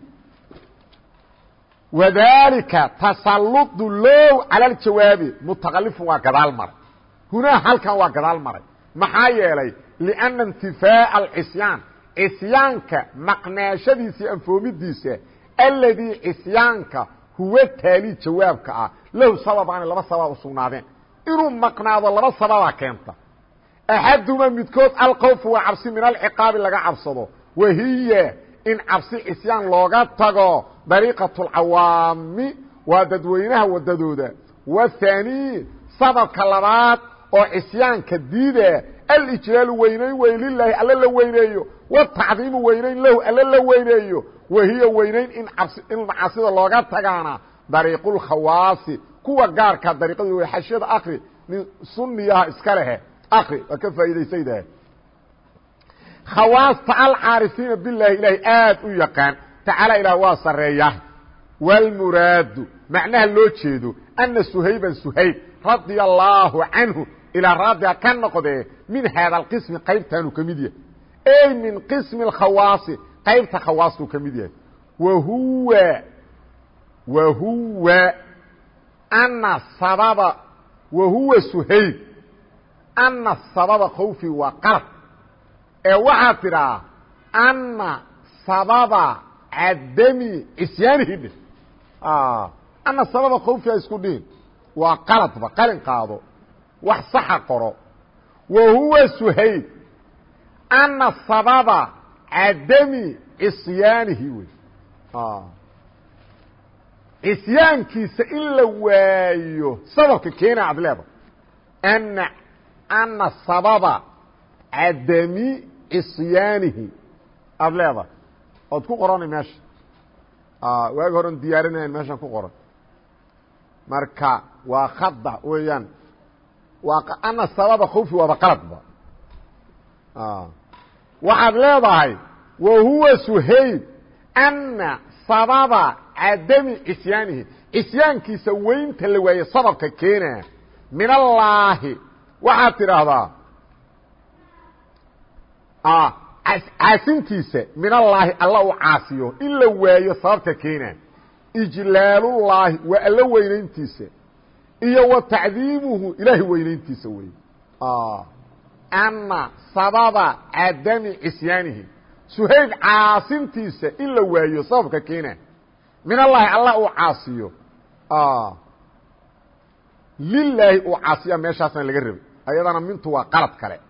wadalika tasalludu low cala aljawaabi mutakalifun waa gadaal maray. Hunaa halkan waa gadaal maray. Maxaa yeelay? Lianna intifaa'a alcisyaan. Cisyaanka maqnaashadiisa iyo anfoomidiisa alladii cisyaanka huwa taali jawaabka ah. Lahu sababaani laba sababa u sugnaadeen. Inuu maqnaado laba sababaa keenta. Axaduma midkood alqowfu waa cabsi min alciqaabi laga cabsado. Wahiya in cabsi cisyaan looga tago dariiqaة اcawaami waa dadweynaha wadadooda wاthaaniy sababka labaad oo cisyaanka diida alijlaalu weynayn wey lilaahi alla la weyneeyo wtacdiimu weynayn lahu alla la weyneeyo wahiya weynayn in in macaasida looga tagaana dariiqu اlkhawaasi kuwa gaarka dariiqadooda way xashiyada akri nin suniyaha iska lehe akri waa ka faa'idaysaydah khawaasta alcaarifiina bilahi ilaahay aad u yaqaan tacaala ilaah waa sareeya. Wاlmuraadu macnaha loo jeedo ana suhayban suhayb radia allaahu canhu ilaa raadiga ka noqdee min haada alqismi qaybtaanu ka mid yahay. Ey min qismi اkhawaasi qaybta khawaastuu ka mid yahay. Wahuwa wahuwa ana sababa wahuwa suhayb ana sababa khawfi waa qalad ee waxaa tidhaa ana sababa cadami cisyaanihi dhe ana sababa khawfiha isku dhihin waa qaladba qalin qaado wax saxa qoro wa huwa suhayb ana sababa cadami cisyaanihi wey cisyaankiisa in la waayo sababka keena ad leeda ana ana sababa cadami cisyaanihi aada leedahay ood ku qorana meesha waagi horen diyaarinayn meeshan ku qoran. Marka waa khada weeyaan. Ana sababa khawfi waaba qaladba waxaad leedahay wa huwa suhayb ana sababa cadami cisyaanihi cisyaankiisa weynta la waaye sababka keena min allaahi waxaad tidhaahdaa caasintiisa min allaahi alla u caasiyo in la waayo sababta keena. Ijlaalullaahi waa alla weynayntiisa iyo wa tacdiimuhu ilaahay weynayntiisa wey. Ana sababa cadami cisyaanihi. Suhayb caasintiisa in la waayo sababka keena. Min allaahi alla uu caasiyo. Lilaahi uu caasiya meeshaasna laga rabay. Ayadana mintu waa qalad kale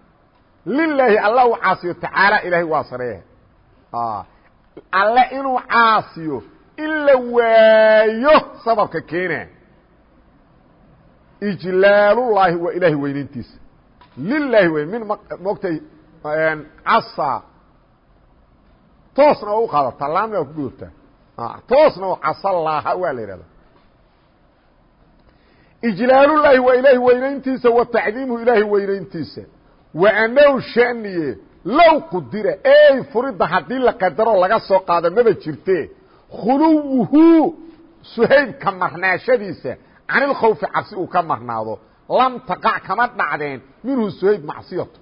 lilaahi alla u caasiyo tacaala ilaahay waa sareeyahay alle inuu caasiyo in la waayo sababka keena. Ijlaalullaahi waa ilaahay weynayntiisa. Lilaahi wey min mogtay casa toosna waa u qaadataa laamna waa ku gudubtaa toosna casalaaha waa la yidhahda ijlaalullaahi waa ilaahay weynayntiisa wa tacdiimuhu ilaahay weynayntiisa wanow shaniye low qudira ey furidda haddii la qadaro laga soo qaado maba jirte khuluwuhu suhayb ka marnaashadiisa canilkhawfi cabsi uu ka marnaado lam taqac kama dhacdeen minhu suhayb macsiyatu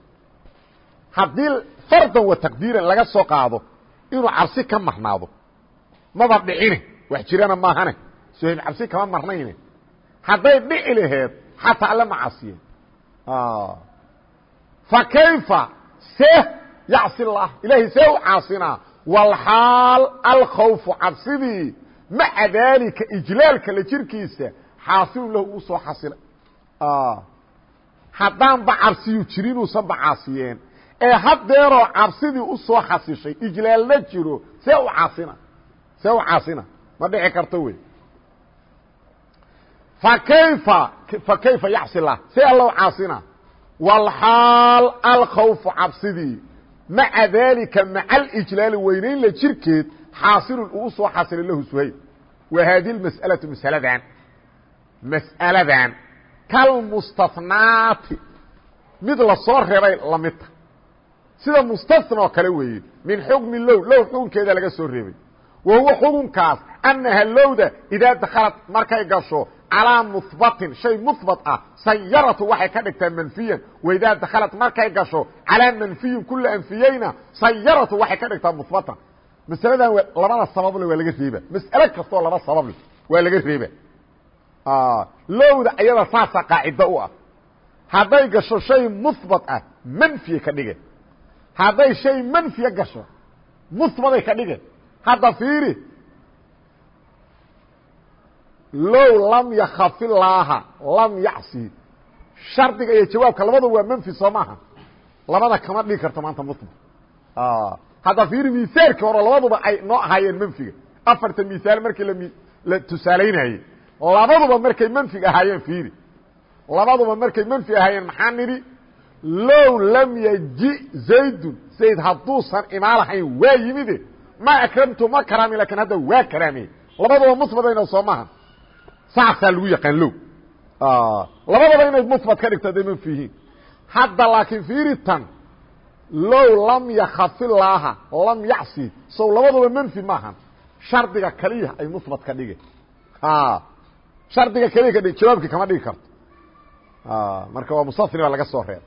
haddii fardan wa taqdiiran laga soo qaado inuu cabsi ka marnaado maba dhicine wax jirana maahane suhayb cabsi kama marnayne hadday dhici laheed xataa alla ma casiyeen fakayfa see yacsi lah ilaahay see u caasinaa walxaal alkhawfu cabsidii maca daalika ijlaalka la jirkiisa xaasilun lahu uu soo xasilay haddaanba cabsiyu jirin uusanba caasiyeen ee haddeeroo cabsidii u soo xasishay ijlaalna jiro see u caasina see u caasina ma dhici karto wey fa kayfa fa kayfa yacsi walxaal alkhawfu cabsidii maca daalika maca alijlaali weynayn la jirkeed xaasilun uu u soo xasilay lahu suhayl wa haadihi mas'alatu masaladan mas'aladan kalmustanaati mid la soo reebay lamidta sida mustasna oo kale weeye min xukmi low low xukunkeeda laga soo reebay wa huwa xukunkaas annaha lowda idaa dakhalat markay gasho calaa muhbatin shay muhbat ah sayaratu waxay ka dhigtaa manfiyan. Waidaa dakhalat markay gasho calaa manfiyin kula anfiyeyna sayaratu waxay ka dhigtaa muhbatan masaladan labada sabable waa laga reeba mas'ale kastoo laba sabableh waa laga reeba lowda ayada saasa qaacido u ah. Hadday gasho shay muhbat ah manfiya ka dhige hadday shay manfiya gasho muhbaday ka dhige hadda fiiri low lam yakaf illaaha lam yacsi shardiga iyo jawaabka labada waa manfi soo labada kama dhigi karto maanta muslim. Hadda fiiri misaalkii hore labaduba ay noo ahaayeen manfiga. Afarta misaal markii lami la tusaalaynayey. Labaduba markay manfiga ahaayeen fiiri. Labaduba markay manfi ahaayeen maxaa nidhi? Low lam yaji zaydun. Zayd hadduusan imaalahayn waa yimide ma akramtu ma karaamin laakiin hadda waa karaamey labaduba soo maaha saasaa lagu yaqaan low labadaba inay musbad ka dhigto haday manfi yihiin hadda laakiin fiiri tan low lam yakafilaaha lam yacsi sow labaduba manfi maahan. Shardiga kaliya ay musbad ka dhige shardiga keliya ka dhig jawaabkii kama dhigi karto. Marka waa mustasni baa laga soo reeba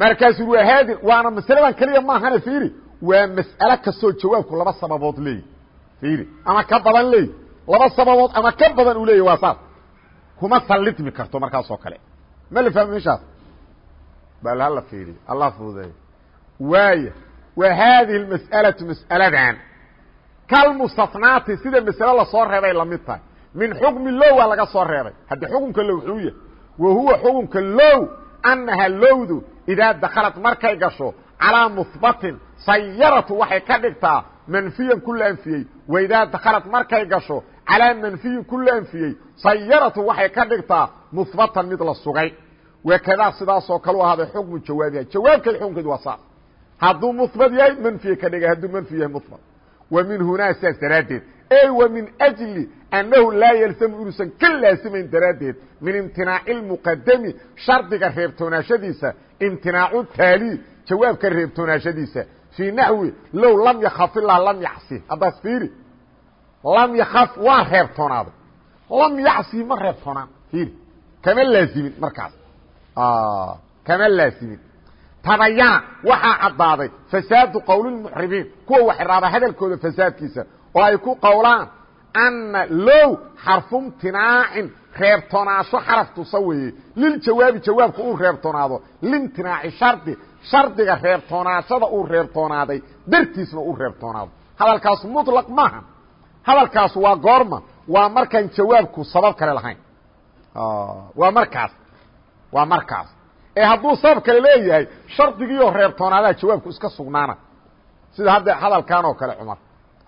markaasu waa haadin waana masaladan keliya maahane fiiri. Waa mas'ale kastoo jawaabku laba sababood leeyi fiiri ama ka badan leey laba sababood ama ka badan uu leeyahy waa saas. Kuma sallidmi karto markaas oo kale. Ma la fahmi meshaas bal hala fiiriyo allah fududeeyo. Waaya wa haadihi اmas'alaةu mas'aladan. Kalmustanaati sida masale la soo reebay la mid tahay. Min xukmi low waa laga soo reebay. Haddi xukunka low xuu yahy wa huwa xukunka low annaha lowdu idaa dakhalat markay gasho calaa muhbatin sayaratu waxay ka dhigtaa manfiyan ku la anfiyey waidaa dakhalat markay gasho calaa manfiyin ku la anfiyey sayaratu waxay ka dhigtaa muhbatan mid la sugay wakadaa sidaasoo kale u ahaaday xukmu jawaabiha jawaabkeeda xukunkeedu waa saas hadduu muhbat yahay manfiya ka dhigay hadduu manfi yahay muhbat wa min hunaa saas daraaddeed ey wa min ajli annahu laa yalsamu inuusan ka laasimayn fii naxwi low lam yakaf ilah lam yacsi haddaas fiiri lam yakaf waa reebtoonaaday lam yacsi ma reebtoonaan fiiri kama laasimin markaas kama laasimin tabayana waxaa caddaaday fasaadu qowlilmuxribiin kuwa waxraaba hadalkooda fasaadkiisa oo ay ku qowlaan anna low xarfu imtinaacin reebtoonaasho xaraf tusa weeye liljawaabi jawaabka uu reebtoonaado limtinaaci shardi shardiga reebtoonaashada uu reebtoonaaday dartiisna uu reebtoonaado hadalkaas muطlaq maaha. Hadalkaas waa goorma waa markaan jawaabku sabab kale lahayn. Waa markaas waa markaas. Ee hadduu sabab kale leeyahay shardigiioo reebtoonaadaa jawaabku iska sugnaana. Sida hadda hadalkan oo kale cumar.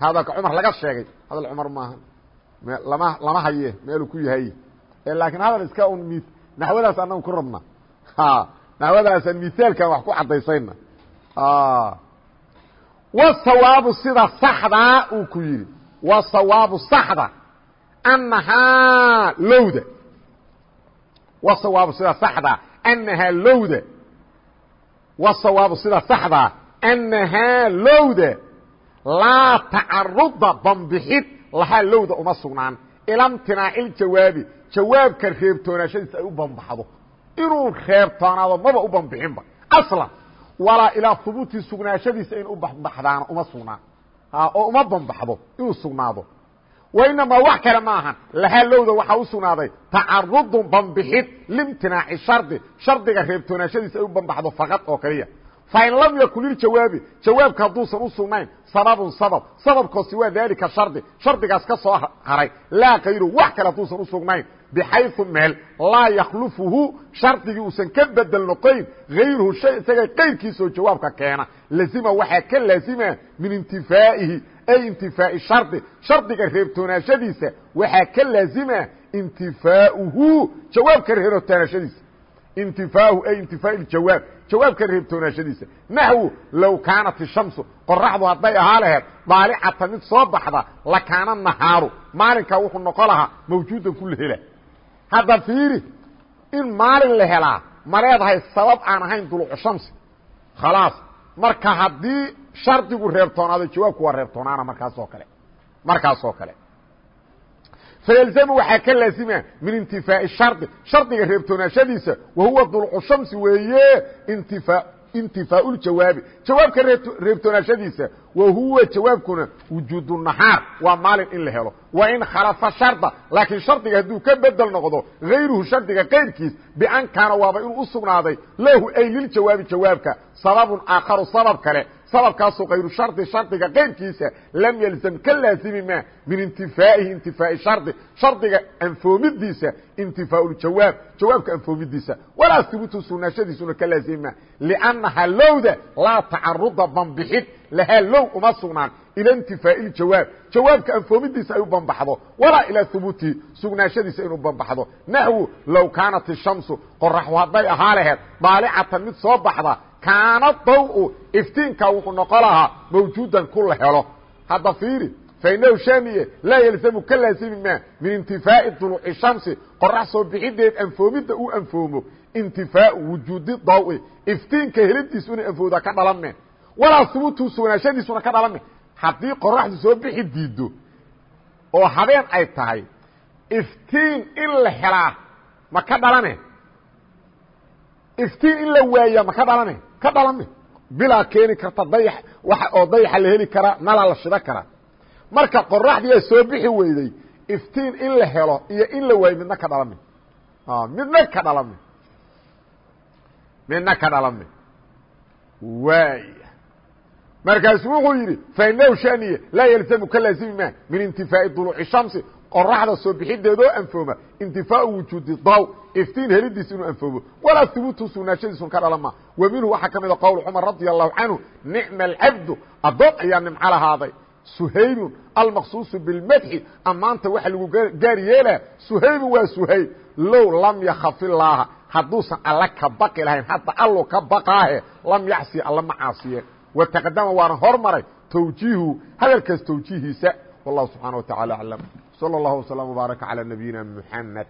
Hadalka cumar laga sheegay. Hadal cumar maaha. Lama lama haye meeluu ku yahay. Laakiin hadal iska un m naxwadaas anagu ku rabna naxwadaasaan misaalkan wax ku cadaysayna wasawaabu sida saxdaa uu ku yidhi wasawaabu saxda annahaa lowda. Wasawaabu sida saxdaa annahaa lowda. Wasawaabu sida saxdaa annahaa lowda. Laa tacaruda banbixid lahaa lowda uma sugnaan. Ila imtinaaci ljawaabi jawaabka reebtoonaashadiisa ay u banbaxdo inuu reebtoonaado maba u banbixinba aslan walaa ilaa hubuuti sugnaashadiisa in u banbaxdaana uma sugnaan. Oo uma banbaxdo inuu sugnaado. Wainamaa wax kale ma ahan. Lahaa lowda waxaa u sugnaaday tacarudun banbixid limtinaaci shardi. Shardiga reebtoonaashadiisa ay u banbaxdo faqad oo kaliya fain lam yakun liljawaabi jawaabka hadduusan u sugnayn sababun sabab sababkoosi waa daalika shardi shardigaas ka soo haray laa kayru wax kale hadduusan u sugnayn bxayu meel laa yaklufuhu shardigii uusan ka bedel noqoyn hayruhu shay isaga qayrkiisoo jawaabka keena lazima waxaa ka laazima min intifaa'ihi ay intifaa'i shardi shardiga reebtoonaashadiisa waxaa ka laazima intifaauhu jawaabka reebtoonaashadiisa intifaauhu ay intifaa jawaab jawaabka reebtoonaashadiisa naxwu low kaanat ishamsu qoraxdu hadday ahaa laheed daalicata mid soo baxda lakaana nahaaru. Maalinkaa wuxuu noqon lahaa mawjuudan ku la hela. Hadda fiiri in maalin la helaa ma leedahay sabab aan ahayn dulucu shamsi. Khalaas marka haddii shardigu reebtoonaado jawaabku waa reebtoonaana markaas oo kale. Markaas oo kale فيلزم waxaa ka laazima min انtifاaء الشharد shardiga reebtoonaashadiisa wahuwa dulcu shamsi weeye intifاaء اjawaabi jawaabka reebtoonaashadiisa wahuwa jawaabkuna wujuud النahaar waa maalin in la helo wain khalafa sharda laakiin shardiga hadduu ka bedel noqdo غayruhu shardiga qayrkiis bian kaana waaba inuu u sugnaaday lahu ay liljawaabi jawaabka sababun aakharu sabab kale sababkaasoo kayru shardi shardiga qayrkiisa lam yalzam ka laazimi ma min intifaa'ihi intifaa'i shardi shardiga anfoomidiisa intifaau ljawaab jawaabka anfoomidiisa. Walaa hubuutu sugnaashadiisuna ka laazimi ma. Liannaha lowda laa tacaruda banbixid lahaa low uma sugnaan. Ila intifaa'i ljawaab jawaabka anfoomidiisa ay u banbaxdo. Walaa ilaa hubuutihi sugnaashadiisa inuu banbaxdo. Naxwu low kaanat ishamsu qoraxu hadday ahaa laheed daalicatan mid soo baxda kaana daw iftiinka wuxuu noqon lahaa mawjuudan ku la helo. Hadda fiiri fainahu shamiye laa yalzamu ka laazimi ma min intifaa'i duluuci shamsi qorax soo bixideed anfoomidda uu anfoomo intifaau wujuudi dawi iftiinka helidiisu inay anfooda ka dhalanme walaa hubuutu sugnaashadiisuna ka dhalanme. Haddii qoraxdu soo bixi diido oo habeen ay tahay iftiin in la helaa ma ka dhalane? Iftiin in la waaya ma ka dhalane ka dhalame bilaa keeni karta dayax oo dayaxa la heli karaa nalaa la shida karaa marka qoraxdiiaa soo bixi weyday iftiin in la helo iyo in la waayo midna ka dhalame midna ka dhalame midna ka dhalame waay. Markaasu wuxuu yidhi fainahu shaniye laa yalzamu ka laazimi ma min intifaa'i duluuci shamsi qoraxda soo bixideedoo anfooma. Intifaau wujuudi daw iftiin helidiis inuu anfoomo. Walaa hubuutu sugnaashadiisun ka dhalama. Wa minhu waxaa ka mida qowl cumar radia allahu canhu nicma alcabdu. Addoon ayaa nimco lahaaday. Suhaybun almaqsuusu bilmadxi. Ammaanta waxa lagu gaar yeelaa suhaybun waa suhayb. Low lam yakaf illaaha hadduusan alla ka baqi lahayn hadda allu ka baqaahe lam yacsi alla ma caasiye. Wataqadama waana hormaray tawjiihu hadalkaas tawjiihiisa. Wallahu subxaana wa tacala aclam slى اllah وsلام وbaarك عlى نabiyina mحamed